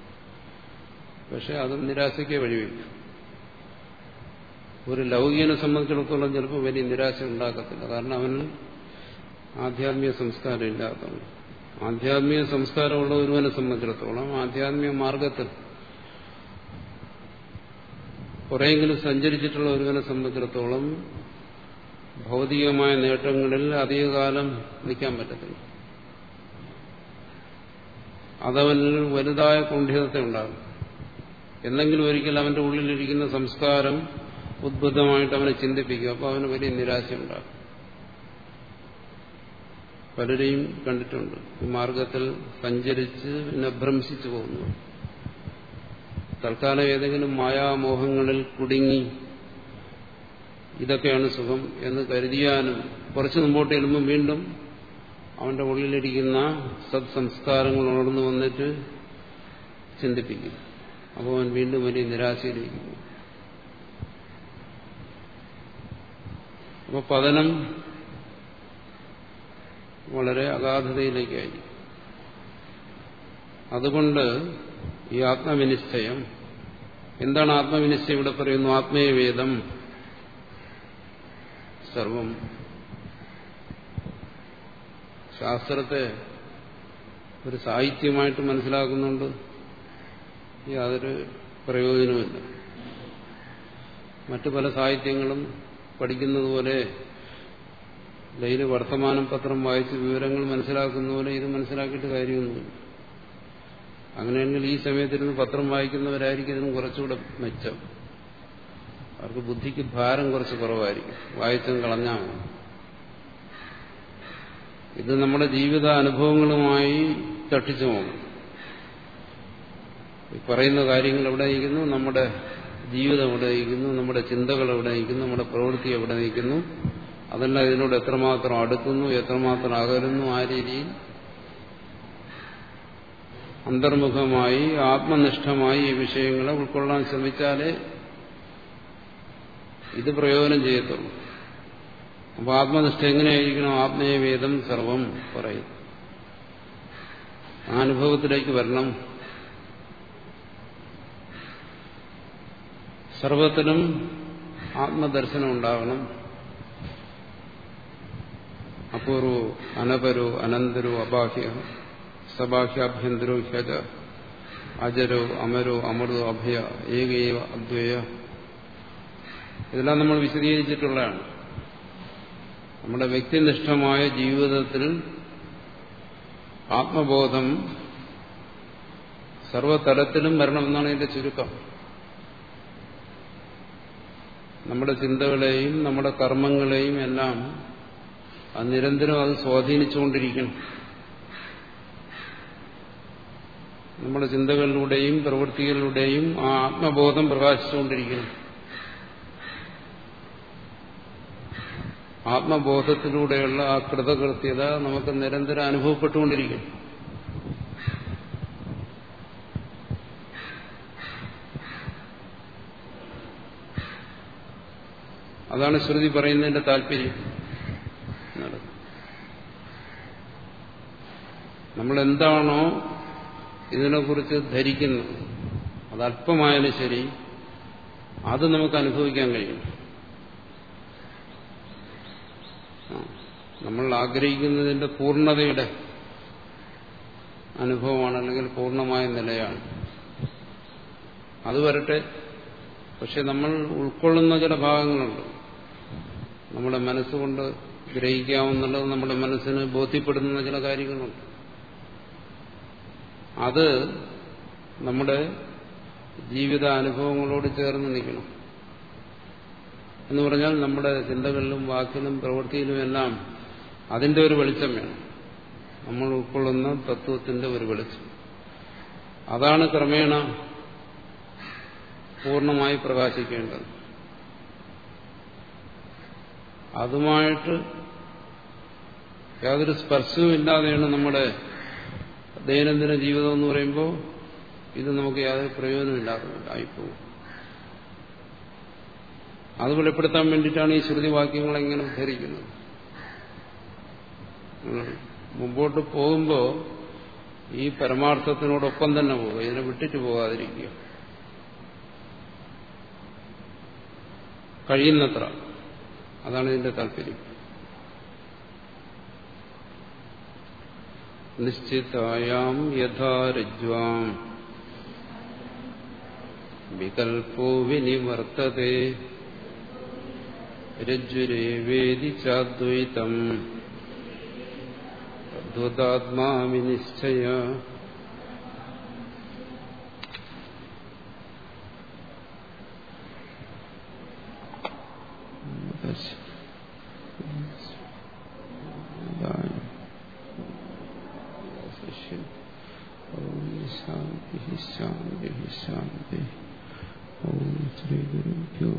പക്ഷെ അതും നിരാശയ്ക്ക് വഴിവെക്കും ഒരു ലൗകികനെ സംബന്ധിച്ചിടത്തോളം ചിലപ്പോൾ വലിയ നിരാശ ഉണ്ടാക്കത്തില്ല കാരണം അവന് ആധ്യാത്മിക സംസ്കാരം ഇല്ലാത്തതുകൊണ്ട്. ആധ്യാത്മിക സംസ്കാരമുള്ള ഒരുവനെ സംബന്ധിച്ചിടത്തോളം ആധ്യാത്മിക മാർഗത്തിൽ കുറെയെങ്കിലും സഞ്ചരിച്ചിട്ടുള്ള ഒരുവനെ സംബന്ധിച്ചിടത്തോളം ഭൗതികമായ നേട്ടങ്ങളിൽ അധികകാലം നിൽക്കാൻ പറ്റത്തില്ല. അതവനിൽ വലുതായ കുണ്ഠിതത്തെ ഉണ്ടാകും. എന്നെങ്കിലും ഒരിക്കൽ അവന്റെ ഉള്ളിലിരിക്കുന്ന സംസ്കാരം ഉദ്ബുദ്ധമായിട്ട് അവനെ ചിന്തിപ്പിക്കും. അപ്പോൾ അവന് വലിയ നിരാശയുണ്ടാകും പലരെയും കണ്ടിട്ടുണ്ട്. മാർഗത്തിൽ സഞ്ചരിച്ച് പിന്നെ ഭ്രംശിച്ചു പോകുന്നു. തൽക്കാലം ഏതെങ്കിലും മായാമോഹങ്ങളിൽ കുടുങ്ങി ഇതൊക്കെയാണ് സുഖം എന്ന് കരുതിയാനും കുറച്ച് മുമ്പോട്ട് ചെല്ലുമ്പോൾ വീണ്ടും അവന്റെ ഉള്ളിലിരിക്കുന്ന സത്സംസ്കാരങ്ങൾ ഉണർന്നു വന്നിട്ട് ചിന്തിപ്പിക്കും. അപ്പോൾ അവൻ വീണ്ടും വലിയ നിരാശയിലിരിക്കുന്നു. അപ്പോൾ പതനം വളരെ അഗാധതയിലേക്കായി. അതുകൊണ്ട് ഈ ആത്മവിനിശ്ചയം എന്താണ് ആത്മവിനിശ്ചയം ഇവിടെ പറയുന്നു? ആത്മീയവേദം. സർവം ശാസ്ത്രത്തെ ഒരു സാഹിത്യമായിട്ട് മനസ്സിലാക്കുന്നുണ്ട്. യാതൊരു പ്രയോജനവുമില്ല. മറ്റു പല സാഹിത്യങ്ങളും പഠിക്കുന്നത് പോലെ ഡെയിലി വർത്തമാനം പത്രം വായിച്ച് വിവരങ്ങൾ മനസ്സിലാക്കുന്ന പോലെ ഇത് മനസ്സിലാക്കിയിട്ട് കാര്യമൊന്നുമില്ല. അങ്ങനെയാണെങ്കിൽ ഈ സമയത്തിരുന്ന് പത്രം വായിക്കുന്നവരായിരിക്കും ഇതിന് കുറച്ചുകൂടെ മെച്ചം. അവർക്ക് ബുദ്ധിക്ക് ഭാരം കുറച്ച് കുറവായിരിക്കും. വായിച്ചും കളഞ്ഞാൽ ഇത് നമ്മുടെ ജീവിത അനുഭവങ്ങളുമായി തട്ടിച്ചു ഈ പറയുന്ന കാര്യങ്ങൾ എവിടെ നയിക്കുന്നു നമ്മുടെ ജീവിതം എവിടെ നയിക്കുന്നു നമ്മുടെ ചിന്തകൾ എവിടെ നയിക്കുന്നു നമ്മുടെ പ്രവൃത്തി എവിടെ നയിക്കുന്നു അതെല്ലാം ഇതിനോട് എത്രമാത്രം അടുക്കുന്നു എത്രമാത്രം അകലുന്നു ആ രീതിയിൽ. അന്തർമുഖമായി ആത്മനിഷ്ഠമായി ഈ വിഷയങ്ങളെ ഉൾക്കൊള്ളാൻ ശ്രമിച്ചാലേ ഇത് പ്രയോജനം ചെയ്യത്തുള്ളൂ. അപ്പൊ ആത്മനിഷ്ഠ എങ്ങനെയായിരിക്കണം? ആത്മീയവേദം സർവം പറയും അനുഭവത്തിലേക്ക് വരണം. സർവത്തിനും ആത്മദർശനം ഉണ്ടാകണം അപൂർവോ അനപരോ അനന്തരോ അബാഹ്യ സബാഹ്യാഭ്യന്തരോ ഹ്യജ അജരോ അമരോ അമൃതോ അഭയ ഏകൈവ അദ്വയ. ഇതെല്ലാം നമ്മൾ വിശദീകരിച്ചിട്ടുള്ളതാണ്. നമ്മുടെ വ്യക്തിനിഷ്ഠമായ ജീവിതത്തിൽ ആത്മബോധം സർവതലത്തിലും വരണമെന്നാണ് ഇതിന്റെ ചുരുക്കം. നമ്മുടെ ചിന്തകളെയും നമ്മുടെ കർമ്മങ്ങളെയും എല്ലാം അത് നിരന്തരം അത് സ്വാധീനിച്ചുകൊണ്ടിരിക്കണം. നമ്മുടെ ചിന്തകളിലൂടെയും പ്രവൃത്തികളിലൂടെയും ആ ആത്മബോധം പ്രകാശിച്ചുകൊണ്ടിരിക്കണം. ആത്മബോധത്തിലൂടെയുള്ള ആ കൃതകൃത്യത നമുക്ക് നിരന്തരം അനുഭവപ്പെട്ടുകൊണ്ടിരിക്കും. അതാണ് ശ്രുതി പറയുന്നതിന്റെ താല്പര്യം. നമ്മൾ എന്താണോ ഇതിനെക്കുറിച്ച് ധരിക്കുന്നത് അത് അല്പമായാലും ശരി അത് നമുക്ക് അനുഭവിക്കാൻ കഴിയും. നമ്മൾ ആഗ്രഹിക്കുന്നതിന്റെ പൂർണതയുടെ അനുഭവമാണ് അല്ലെങ്കിൽ പൂർണമായ നിലയാണ്. അത് വരട്ടെ. പക്ഷെ നമ്മൾ ഉൾക്കൊള്ളുന്ന ചില ഭാഗങ്ങളുണ്ട്. നമ്മുടെ മനസ്സുകൊണ്ട് ഗ്രഹിക്കാവുന്നുള്ളത് നമ്മുടെ മനസ്സിന് ബോധ്യപ്പെടുന്ന ചില കാര്യങ്ങളുണ്ട്. അത് നമ്മുടെ ജീവിതാനുഭവങ്ങളോട് ചേർന്ന് നിൽക്കണം. എന്ന് പറഞ്ഞാൽ നമ്മുടെ ചിന്തകളിലും വാക്കിലും പ്രവൃത്തിയിലും എല്ലാം അതിന്റെ ഒരു വെളിച്ചം വേണം. നമ്മൾ ഉൾക്കൊള്ളുന്ന തത്വത്തിന്റെ ഒരു വെളിച്ചം. അതാണ് ക്രമേണ പൂർണമായി പ്രകാശിക്കേണ്ടത്. അതുമായിട്ട് യാതൊരു സ്പർശവും ഇല്ലാതെയാണ് നമ്മുടെ ദൈനംദിന ജീവിതം എന്ന് പറയുമ്പോൾ ഇത് നമുക്ക് യാതൊരു പ്രയോജനമില്ലാതെ ആയിപ്പോകും. അത് വെളിപ്പെടുത്താൻ വേണ്ടിയിട്ടാണ് ഈ ശ്രുതിവാക്യങ്ങൾ എങ്ങനെ ഉദ്ധരിക്കുന്നത്. മുമ്പോട്ട് പോകുമ്പോൾ ഈ പരമാർത്ഥത്തിനോടൊപ്പം തന്നെ പോകുക ഇതിനെ വിട്ടിട്ട് പോകാതിരിക്കുക. കഴിയുന്നത്ര. അതാണ് ഇതിന്റെ താല്പര്യം. നിശ്ചിതായാം യഥാരജ്വാം വികൽപ്പോ വിനിവർത്തതേ. രജ്ജുരേവേദി ചാദ്വൈതം. തദ്വതാത്മാ വിനിശ്ചയ Thank you. ശാന്തി ശാന്തി ഓം ശ്രീ ഗുരുഭ്യോ